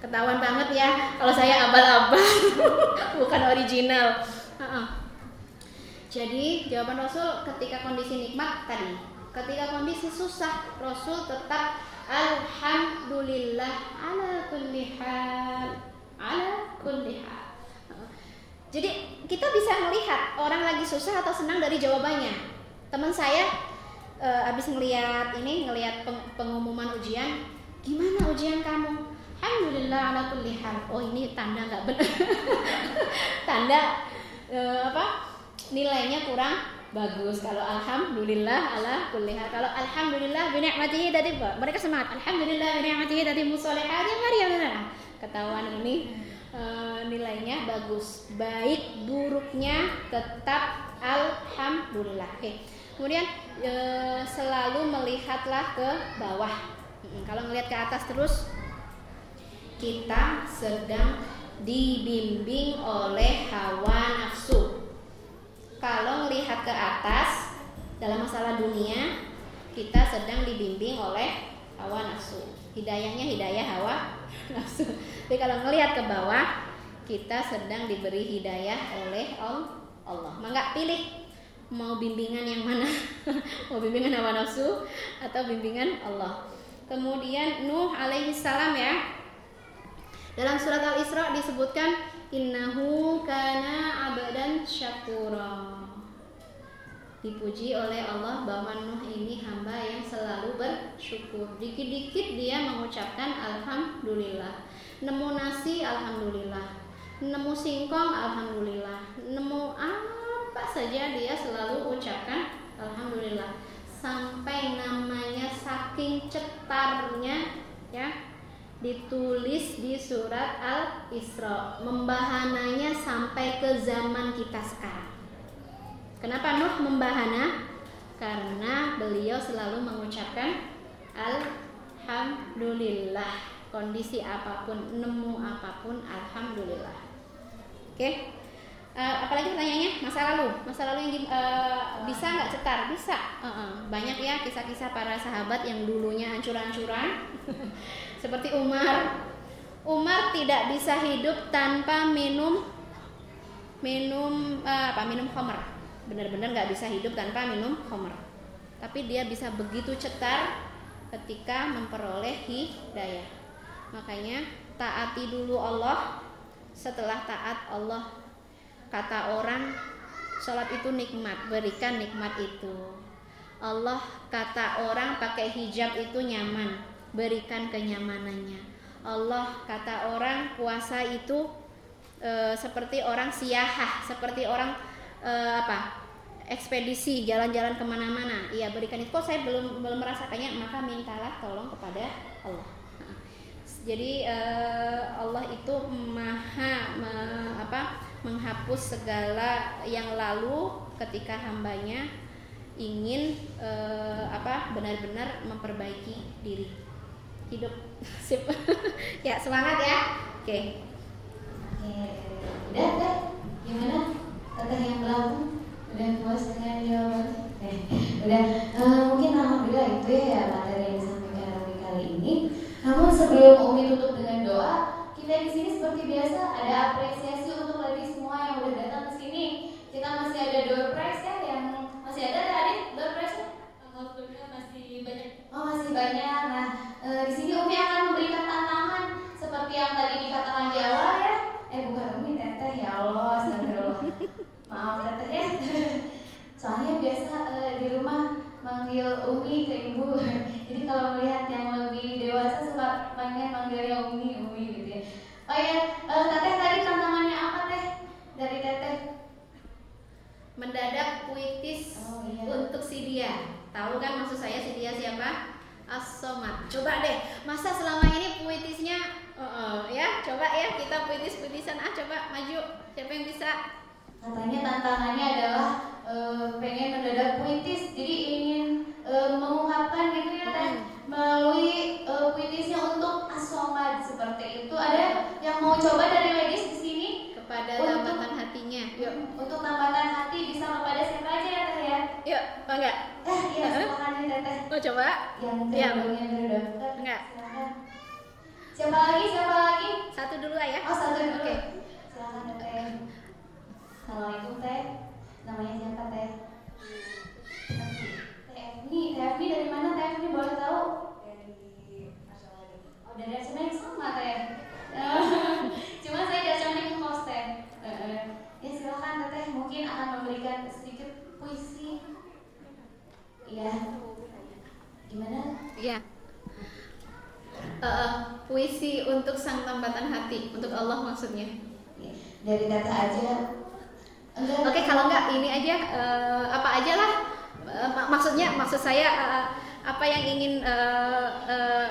Ketahuan banget ya kalau saya abal-abal. <laughs> Bukan original. Jadi jawaban Rasul ketika kondisi nikmat tadi, ketika kondisi susah Rasul tetap alhamdulillah ala kulli hal, ala kulli hal. Jadi kita bisa melihat orang lagi susah atau senang dari jawabannya. Teman saya eh, habis ngelihat ini ngelihat peng- pengumuman ujian, gimana ujian kamu? Alhamdulillah ala kulli hal. Oh ini tanda nggak benar. <laughs> tanda eh, apa? Nilainya kurang bagus. Kalau alhamdulillah ala kulli hal. Kalau alhamdulillah bi ni'matihi tadi mereka semangat. Alhamdulillah bi ni'matihi tadi musolihat ya mari ya. Ketahuan ini eh, nilainya bagus. Baik buruknya tetap alhamdulillah. Oke. Kemudian eh, selalu melihatlah ke bawah. Kalau ngelihat ke atas terus kita sedang dibimbing oleh hawa nafsu. Kalau melihat ke atas dalam masalah dunia, kita sedang dibimbing oleh hawa nafsu. Hidayahnya hidayah hawa nafsu. Tapi kalau ngelihat ke bawah, kita sedang diberi hidayah oleh Allah. Maka pilih mau bimbingan yang mana? <laughs> mau bimbingan hawa nafsu atau bimbingan Allah. Kemudian Nuh alaihi salam ya, dalam surat Al-Isra disebutkan innahu kana abadan syakura. Dipuji oleh Allah bahwa Nuh ini hamba yang selalu bersyukur. Dikit-dikit dia mengucapkan alhamdulillah. Nemu nasi alhamdulillah. Nemu singkong alhamdulillah. Nemu apa saja dia selalu ucapkan alhamdulillah. Sampai namanya saking cetarnya ya ditulis di surat Al-Isra membahananya sampai ke zaman kita sekarang kenapa Nuh membahana? karena beliau selalu mengucapkan Alhamdulillah. Kondisi apa pun, nemu apa pun Alhamdulillah. Oke? Eh, apalagi pertanyaannya? Masa lalu? Masa lalu yang eh, bisa nggak cetar? Bisa. Eh, eh. banyak ya kisah-kisah para sahabat yang dulunya hancur-hancuran. <laughs> Seperti Umar. Umar tidak bisa hidup tanpa minum minum eh, apa? Minum khamr benar-benar nggak bisa hidup tanpa minum khamr tapi dia bisa begitu cetar ketika memperoleh hidayah. Makanya taati dulu Allah. Setelah taat Allah kata orang sholat itu nikmat berikan nikmat itu. Allah kata orang pakai hijab itu nyaman berikan kenyamanannya. Allah kata orang puasa itu e, seperti orang siahah seperti orang e, apa ekspedisi jalan-jalan ke mana-mana. Iya berikan itu kok saya belum belum merasakannya maka mintalah tolong kepada Allah. Jadi uh, Allah itu maha me, apa menghapus segala yang lalu ketika hambanya ingin uh, apa benar-benar memperbaiki diri. Hidup. <laughs> Sip. <laughs> Ya semangat ya. Oke. Okay. udah udah. Gimana teteh yang belakang udah puas dengan jawabannya eh, udah uh, mungkin alhamdulillah itu ya materi yang disampaikan Rabi kali ini namun sebelum Umi tutup dengan doa, kita di sini seperti biasa ada apresiasi untuk lagi semua yang udah datang ke sini. Kita masih ada door prize ya yang masih ada tadi door prize -nya? Alhamdulillah masih banyak. Oh masih banyak. Nah e, di sini Umi akan memberikan tantangan seperti yang tadi dikatakan di awal ya. Eh bukan Umi teteh ya Allah, astagfirullah. Maaf teteh ya. <laughs> Soalnya biasa e, di rumah manggil Umi ke ibu. <laughs> Jadi kalau melihat yang lebih dewasa suka manggil manggilnya Umi, Umi gitu ya. Oh ya, uh, teteh tadi tantangannya apa teh dari teteh? Mendadak puitis oh, iya. untuk si dia. Tahu kan maksud saya si dia siapa? Asomat. Coba deh, masa selama ini puitisnya uh, uh, ya, coba ya kita puitis-puitisan ah coba maju. Siapa yang bisa? Katanya tantangannya adalah uh, pengen mendadak puitis, jadi ingin uh, mengungkapkan gitu ya teh melalui uh, puitisnya untuk asomat seperti itu. Ada yang mau coba dari ladies di sini? Kepada Untuk- tambatan hatinya. Yuk, Untuk tambatan hati bisa kepada siapa aja ya teh ya? yuk, bangga. Eh iya silakan ya teteh. Mau coba? Yang terdaftar. Enggak. Silakan. Siapa lagi? Siapa lagi? Satu dulu ah ya. Oh satu dulu. Oke. Silakan teteh. Assalamualaikum teh. Namanya siapa teh? Teh Efni. Teh Efni dari mana Teh Efni boleh tahu? Dari Oh dari Arsemani sama teh. <laughs> Cuma saya di Arsemani host teh. Eh, eh. Ya silakan teteh. Mungkin akan memberikan sedikit puisi. Iya. Gimana? Iya. Eh, puisi untuk sang tambatan hati, untuk Allah maksudnya. Ya, Dari data aja. Oke, kalau enggak ini aja eh, apa aja lah. Mak- maksudnya maksud saya eh, apa yang ingin eh, eh,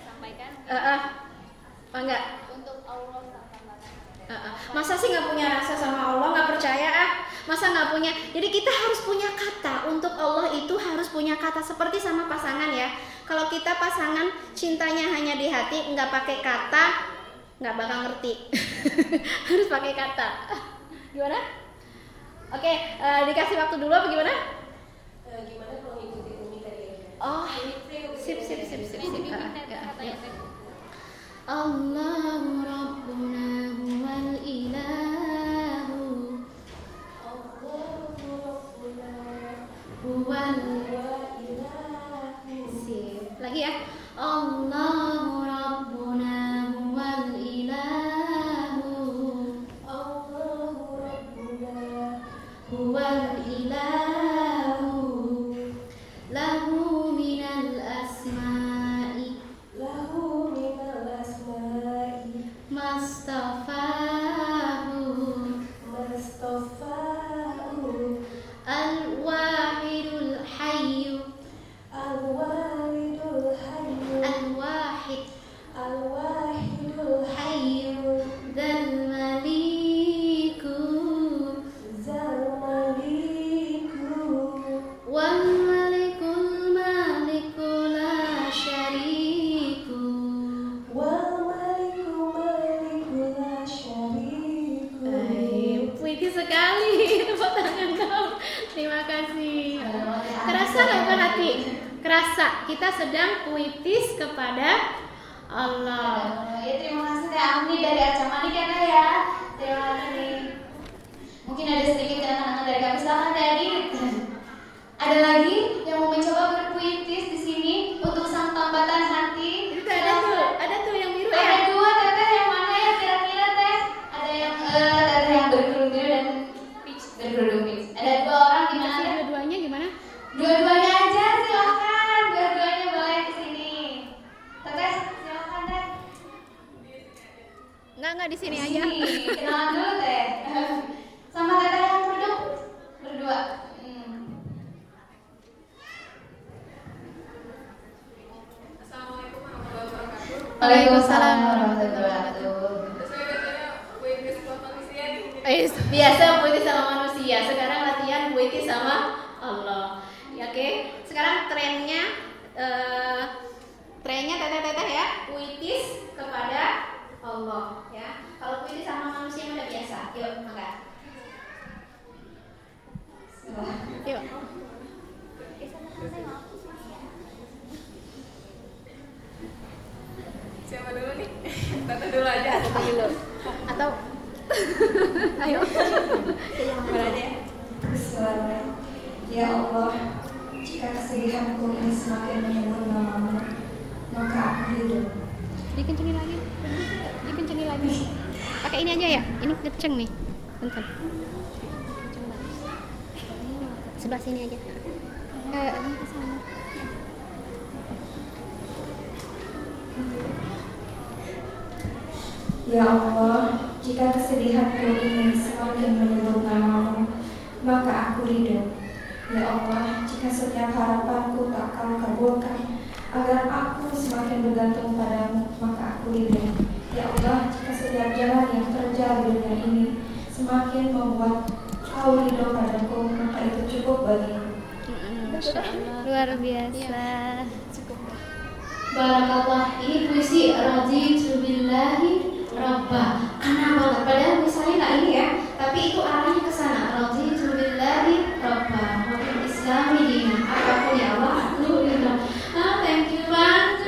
sampaikan? Eh, apa enggak? untuk Allah Eh, eh. Masa sih nggak punya rasa sama Allah, nggak percaya ah? Masa nggak punya? Jadi kita harus punya kata untuk Allah itu harus punya kata seperti sama pasangan ya. Kalau kita pasangan cintanya hanya di hati, nggak pakai kata, nggak bakal ngerti. <laughs> harus pakai kata. Gimana? Oke, eh, dikasih waktu dulu apa gimana? gimana kalau ngikutin Umi tadi aja? Oh, sip sip sip sip sip. Ah, ya, ya. Allahu Rabbuna huwal ilahu huwal Sip. Lagi ya. Allahu Kita sedang puitis kepada Allah. Ya terima kasih Teh Amni dari Acamani kan ya. Terima kasih. Mungkin ada sedikit kenangan dari kami Teh Adit. Ada lagi yang mau mencoba berpuitis di sini untuk sang tambatan nggak di sini aja? Sini, kenalan dulu teh. Sama teteh yang duduk berdua. Hmm. Assalamualaikum warahmatullahi wabarakatuh. Waalaikumsalam warahmatullahi wabarakatuh. Biasa puisi sama manusia. Sekarang latihan puisi sama Allah. Ya, oke. Sekarang trennya eh, trennya teteh-teteh ya, puitis kepada Allah ya. Kalau puitis sama manusia udah biasa. Yuk, mangga. Yuk. Siapa dulu nih? Tante dulu aja. Dulu. Atau ayo. Berani. Ya Allah, jika kesedihanku ini semakin menyebut namamu, maka aku hidup. Dikencengin lagi. Dikencengin lagi. Pakai ini aja ya. Ini kenceng nih. Bentar. Sebelah sini aja. Eh. Ya Allah, jika kesedihanku ini semakin menyebut namamu, maka aku hidup. Ya Allah, jika setiap harapanku tak kau kabulkan, agar aku semakin bergantung padamu, maka aku hidup. Ya Allah, jika setiap jalan yang terjal di dunia ini semakin membuat kau ridho padaku, maka itu cukup bagiku. Luar biasa. Barakallah, ini puisi Raditu billahi Rabba Karena banget, padahal misalnya nggak ini ya Tapi itu arahnya ke sana Raditu billahi Rabba Wabil islami dina Apa pun ya Allah, aku ridho Ah, thank you banget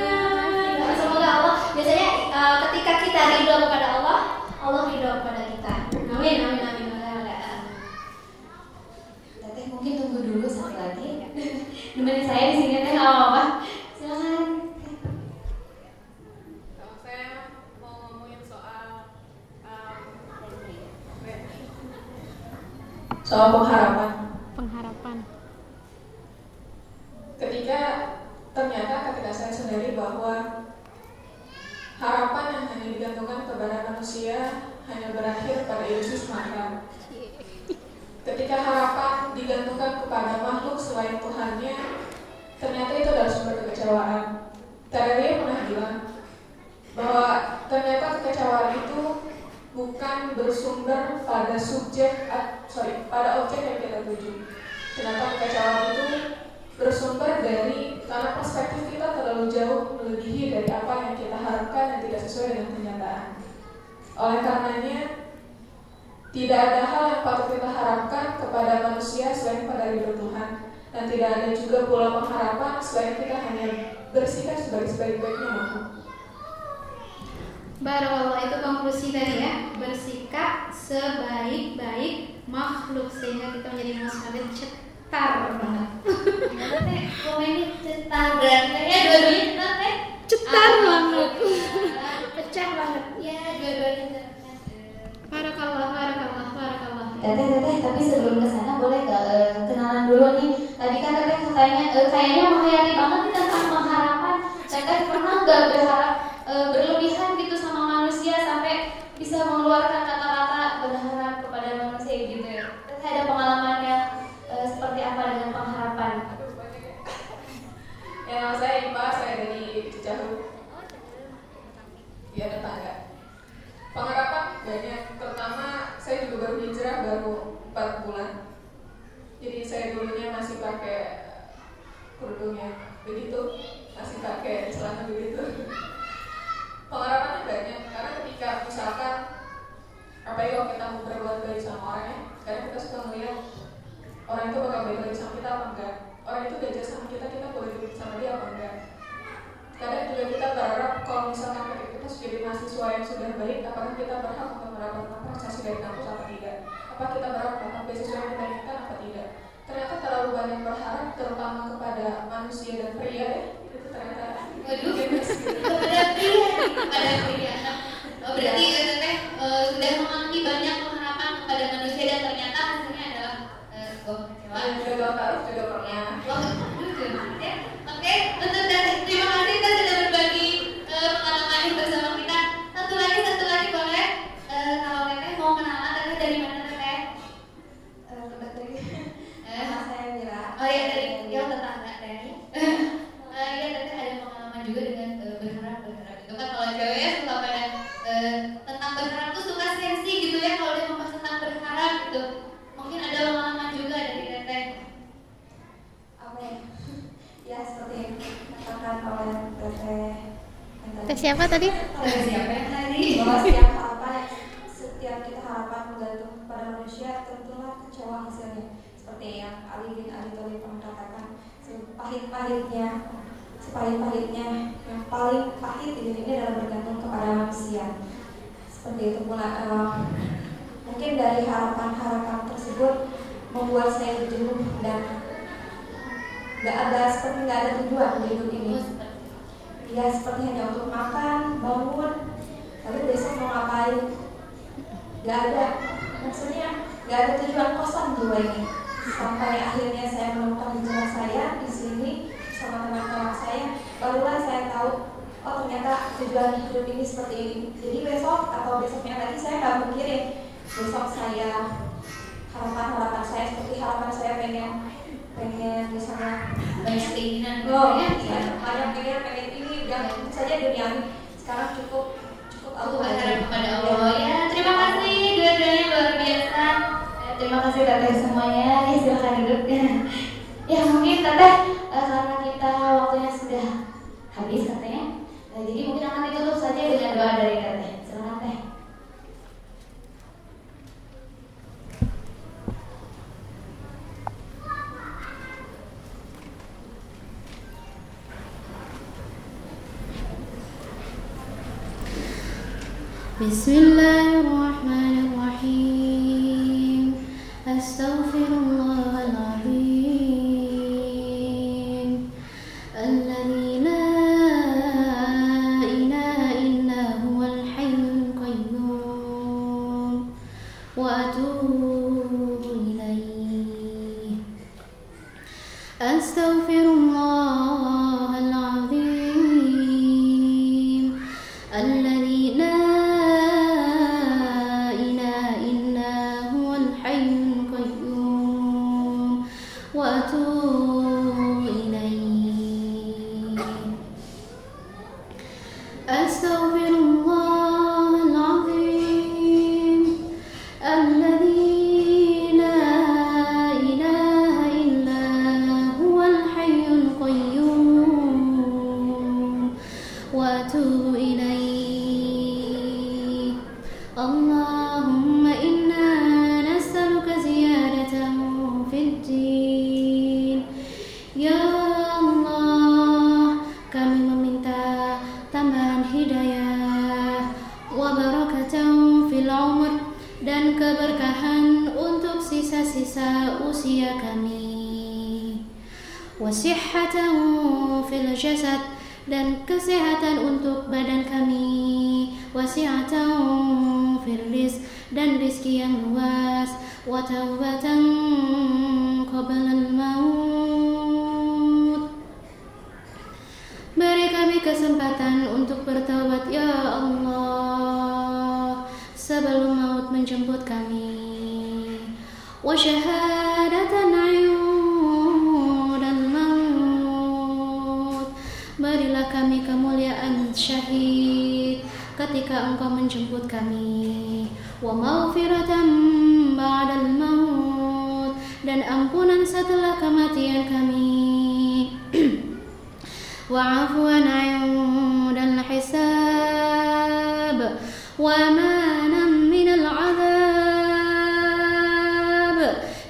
Semoga Allah, biasanya eh, ketika kita ridho kepada Allah Allah ridho kepada kita. Amin, amin, amin. Teteh mungkin tunggu dulu satu lagi. <laughs> Nemenin saya di sini teh. Nggak apa-apa. Silakan. Kalau saya mau ngomongin soal um. Pengharapan. Ketika ternyata ketika saya sadari bahwa harapan yang hanya kepada manusia hanya berakhir pada ilusi semata. Ketika harapan digantungkan kepada makhluk selain Tuhannya, ternyata itu adalah sumber kekecewaan. Tadalia pernah bilang bahwa ternyata kekecewaan itu bukan bersumber pada subjek, sorry, pada objek yang kita tuju. Ternyata kekecewaan itu bersumber dari karena perspektif kita terlalu jauh melebihi dari apa yang kita harapkan dan tidak sesuai dengan kenyataan. Oleh karenanya, tidak ada hal yang patut kita harapkan kepada manusia selain pada ridho Tuhan dan tidak ada juga pula pengharapan selain kita hanya bersikap sebagai sebaik-baiknya makhluk. Barakallah itu konklusi tadi ya bersikap sebaik-baik makhluk sehingga kita menjadi manusia yang cetar banget. <laughs> Gimana teh? Komen cetar ya dua-duanya cetar teh? Cetar banget. Pecah banget. Ya dua-duanya cetar. Barakallah, barakallah, barakallah. Teteh, teteh, tapi sebelum ke sana boleh gak eh, kenalan dulu nih? Tadi kan teteh katanya, eh, kayaknya menghayati banget nih tentang pengharapan. Teteh pernah gak berharap eh, berlebihan gitu sama manusia sampai bisa mengeluarkan kata-kata berharap kepada manusia gitu ya? Teteh ada pengalamannya eh, seperti apa dengan pengharapan? Aduh, banyak ya. Ya, saya Ipa, saya dari Cicahu. Iya, tetangga. Pengharapan banyak, terutama saya juga baru hijrah baru 4 bulan. Jadi saya dulunya masih pakai kerudungnya begitu, masih pakai celana begitu. Pengharapannya banyak, karena ketika misalkan apalagi kalau kita mau berbuat baik sama orang ya, kita suka melihat orang itu bakal baik lagi sama kita apa enggak orang itu jasa sama kita kita boleh duduk sama dia apa enggak kadang juga kita berharap kalau misalkan kita sudah jadi mahasiswa yang sudah baik apakah kita berhak untuk mendapatkan prestasi dari kampus apa tidak apa kita berhak mendapatkan beasiswa yang kita inginkan apa tidak ternyata terlalu banyak berharap terutama kepada manusia dan pria ya itu ternyata Waduh. gitu. Kepada pria, kepada pria. Oh, berarti eh, sudah memiliki banyak pengharapan kepada manusia dan ternyata juga juga pernah oke terima kasih sudah berbagi eh, pengalaman bersama kita. Satu lagi satu lagi boleh. Eh, Kalau mau kenalan dari mana eh. oh iya, yang tetangga <laughs> iya, ada pengalaman juga dengan uh, berharap berharap itu kan tadi? Kecewa hasilnya. Seperti yang katakan, sepahit-pahitnya, yang paling pahit di dunia adalah bergantung kepada manusia. Seperti itu pula, eh, mungkin dari harapan-harapan tersebut membuat saya berjenuh dan nggak ada seperti nggak ada tujuan di hidup ini. Ya seperti hanya untuk makan, bangun, lalu besok mau ngapain? Gak ada, maksudnya gak ada tujuan kosong jiwa ini. Sampai akhirnya saya menemukan hijrah saya di sini sama teman-teman saya, barulah saya tahu oh ternyata tujuan hidup ini seperti ini. Jadi besok atau besoknya lagi saya nggak mikirin besok saya harapan-harapan saya seperti harapan saya pengen pengen misalnya banyak keinginan Oh, ya, banyak pengen pengen dan tentu saja duniawi. Sekarang cukup cukup Aku berharap kepada Allah ya. Terima kasih dua-duanya luar biasa. Eh, Terima kasih teteh semuanya. Ya silakan duduk. <laughs> ya mungkin teteh eh, karena kita waktunya sudah habis katanya. Eh, jadi mungkin akan ditutup saja dengan doa dari teteh. Bismillahirrahmanirrahim.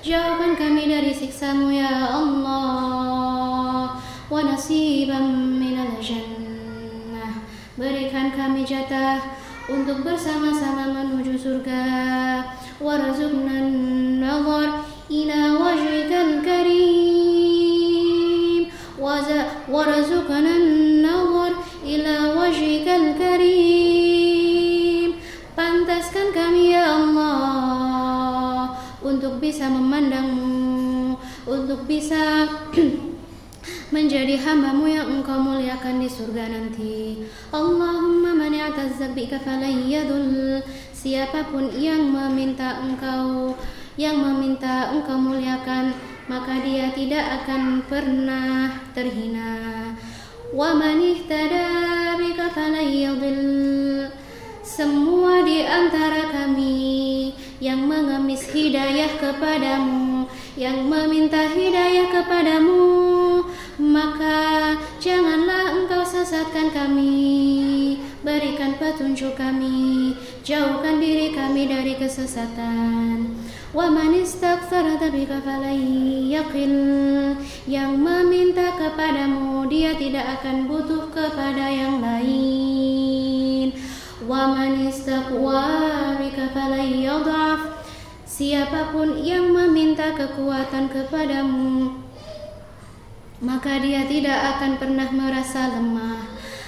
Jauhkan kami dari siksamu ya Allah. Wa nasiban minal jannah. Berikan kami jatah untuk bersama-sama menuju surga. Warzuqna nazar ila wajhikal karim. وز- Bisa memandangmu Untuk bisa <clears throat> menjadi hambamu yang engkau muliakan di surga nanti. Allahumma man i'tazzak bika falayyadul Siapa pun yang meminta engkau Yang meminta engkau muliakan Maka dia tidak akan pernah terhina. Wa man ihtada bika falayyadil semua di antara kami yang mengemis hidayah kepadamu, yang meminta hidayah kepadamu, maka janganlah engkau sesatkan kami. berikan petunjuk kami jauhkan diri kami dari kesesatan wa man istakthara bika yaqil yang meminta kepadamu dia tidak akan butuh kepada yang lain wa man istaqwa bika falan siapa pun yang meminta kekuatan kepadamu maka dia tidak akan pernah merasa lemah.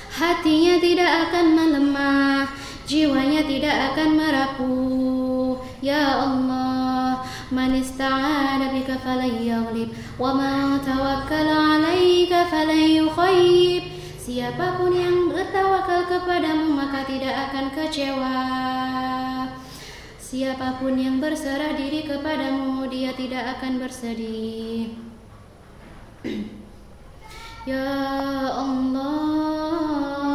Hatinya tidak akan melemah, jiwanya tidak akan merapuh. Ya Allah, man ista'ana bika falan yaghlib wa man tawakkala 'alaika falan yukhayyib. Siapa pun yang bertawakal kepadamu maka tidak akan kecewa. Siapa pun yang berserah diri kepadamu dia tidak akan bersedih. <clears throat> Ya Allah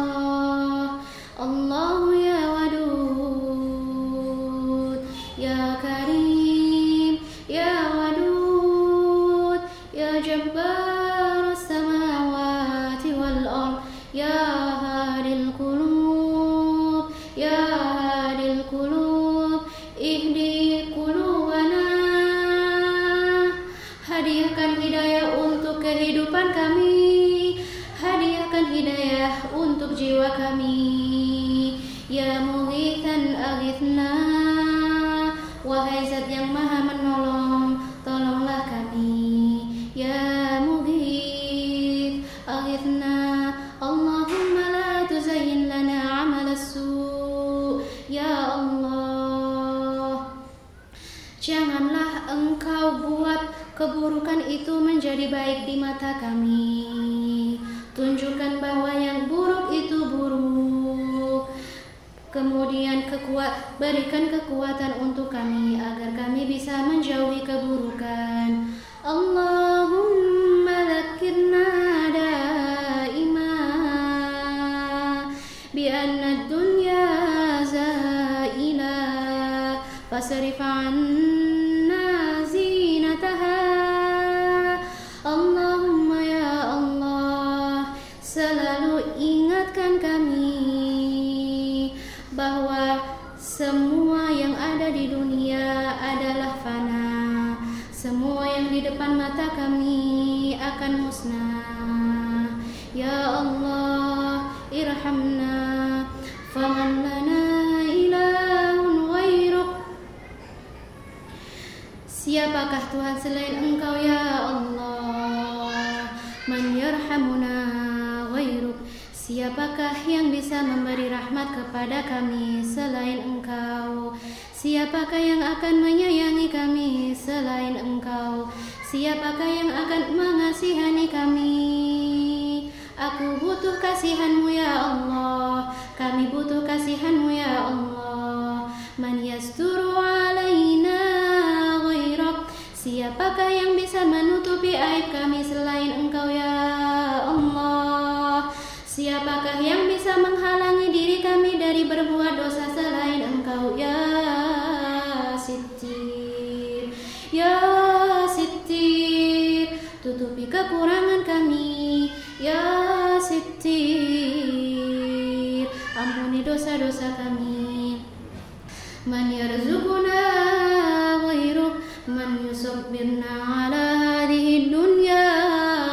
kami. Ya mughithan aghithna Wahai zat yang maha menolong Tolonglah kami. Ya mughith aghithna Allahumma la tuzayyin lana amal su Ya Allah Janganlah engkau buat keburukan itu menjadi baik di mata kami. Tunjukkan bahwa yang Kemudian kekuat berikan kekuatan untuk kami agar kami bisa menjauhi keburukan. Allahumma dzakirna akan musnah ya Allah irhamna faman lana ilahun ghairuk Siapakah Tuhan selain Engkau ya Allah? Man yarhamuna ghairuk. Siapakah yang bisa memberi rahmat kepada kami selain Engkau? Siapakah yang akan menyayangi kami selain Engkau? Siapakah yang akan mengasihani kami? Aku butuh kasihanmu ya Allah Kami butuh kasihanmu ya Allah Man yasturu alaina ghairak Siapakah yang bisa menutupi aib kami selain engkau ya kami Man yarzuquna ghairuk Man yusabbirna ala hadhihi dunya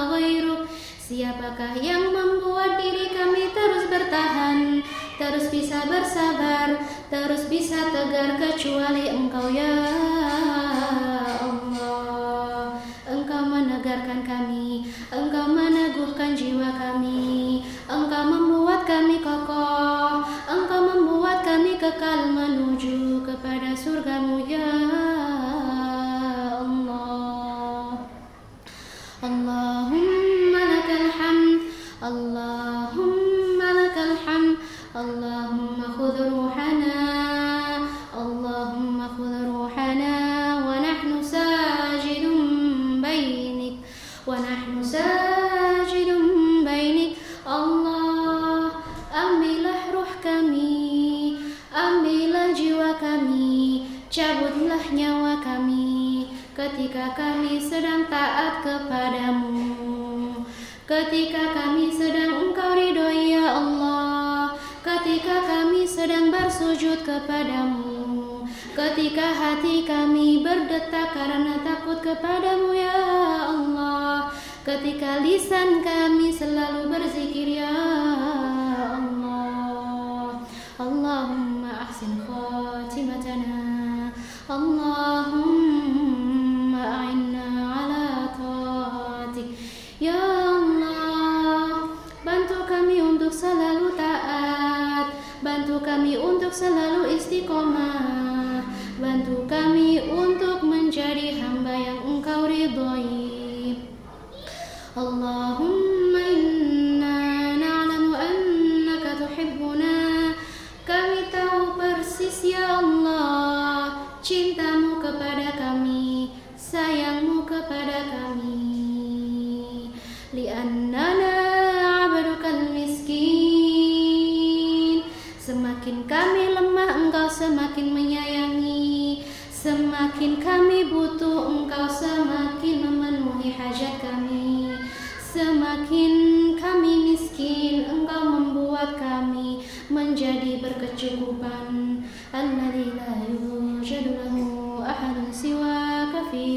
ghairuk Siapakah yang membuat diri kami terus bertahan Terus bisa bersabar Terus bisa tegar kecuali engkau ya Allah? Engkau menegarkan kami Engkau meneguhkan jiwa kami Engkau membuat kami kokoh kekal menuju kepada surgamu ya sedang taat kepadamu. Ketika kami sedang engkau ridhoi ya Allah. Ketika bersujud kepadamu. Ketika hati kami berdetak karena takut kepadamu ya Allah. Ketika lisan kami selalu berzikir ya Allah. Allahumma ahsin khatimatana Allahumma kami untuk selalu istiqomah. Bantu kami untuk menjadi hamba yang engkau ridhoi. Allahumma inna na'lamu annaka tuhibbuna. Kami tahu persis ya Allah Cintamu kepada kami Sayangmu kepada kami Semakin kami lemah engkau semakin menyayangi. Semakin kami butuh engkau semakin memenuhi hajat kami. Semakin kami miskin engkau membuat kami menjadi berkecukupan.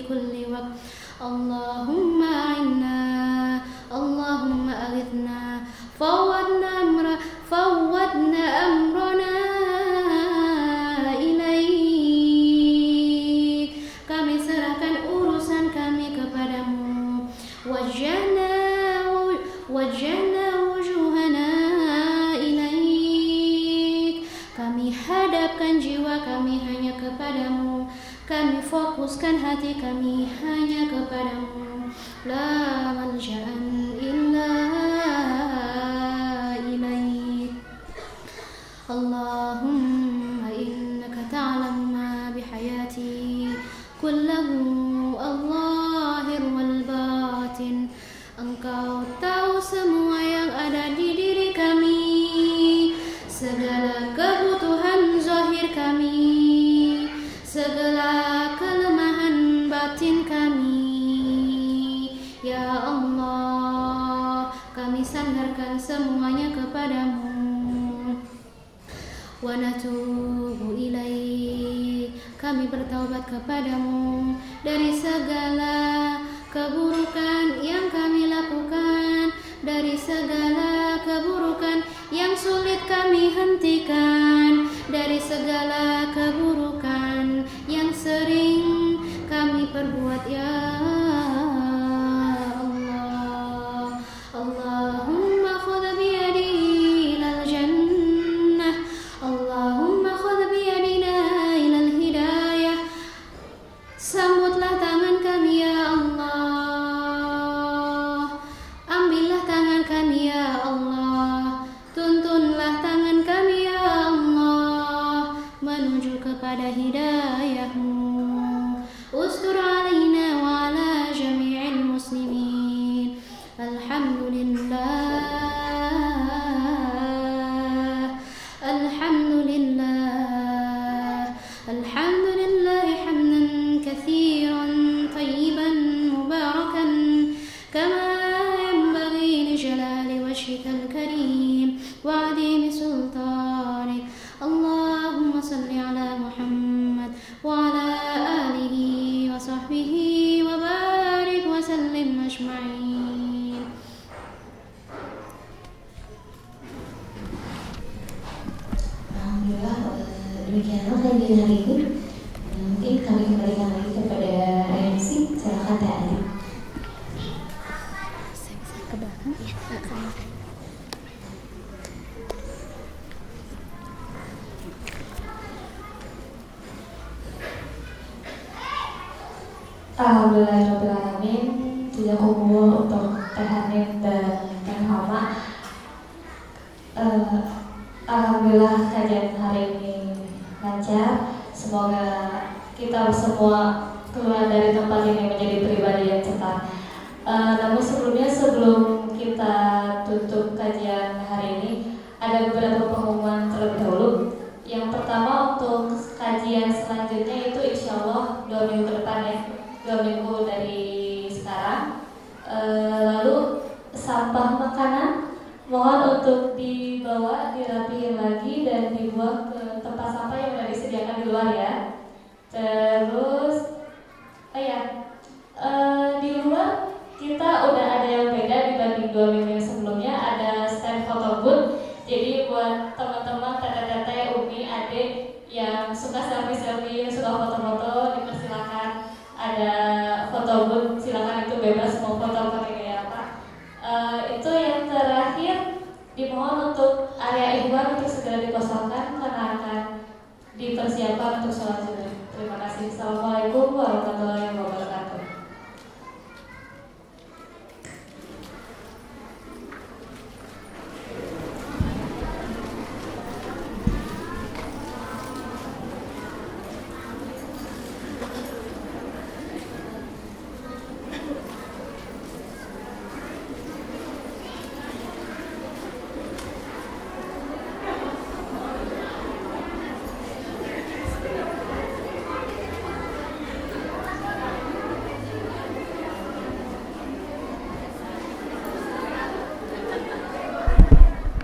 Kulli Allahumma inna Allahumma aghithna fawwadna amra fawwadna amrana fokuskan hati kami hanya kepadamu. La malja'an illa ilaik Allahumma innaka ta'lamu ma bihayati. Kullahu al-zahir wal batin Engkau tahu semua yang ada di diri kami. Segala kebutuhan zahir kami semuanya kepadamu. Wa ilaik kami bertaubat kepadamu. Dari segala keburukan yang kami lakukan dari segala keburukan yang sulit kami hentikan dari segala keburukan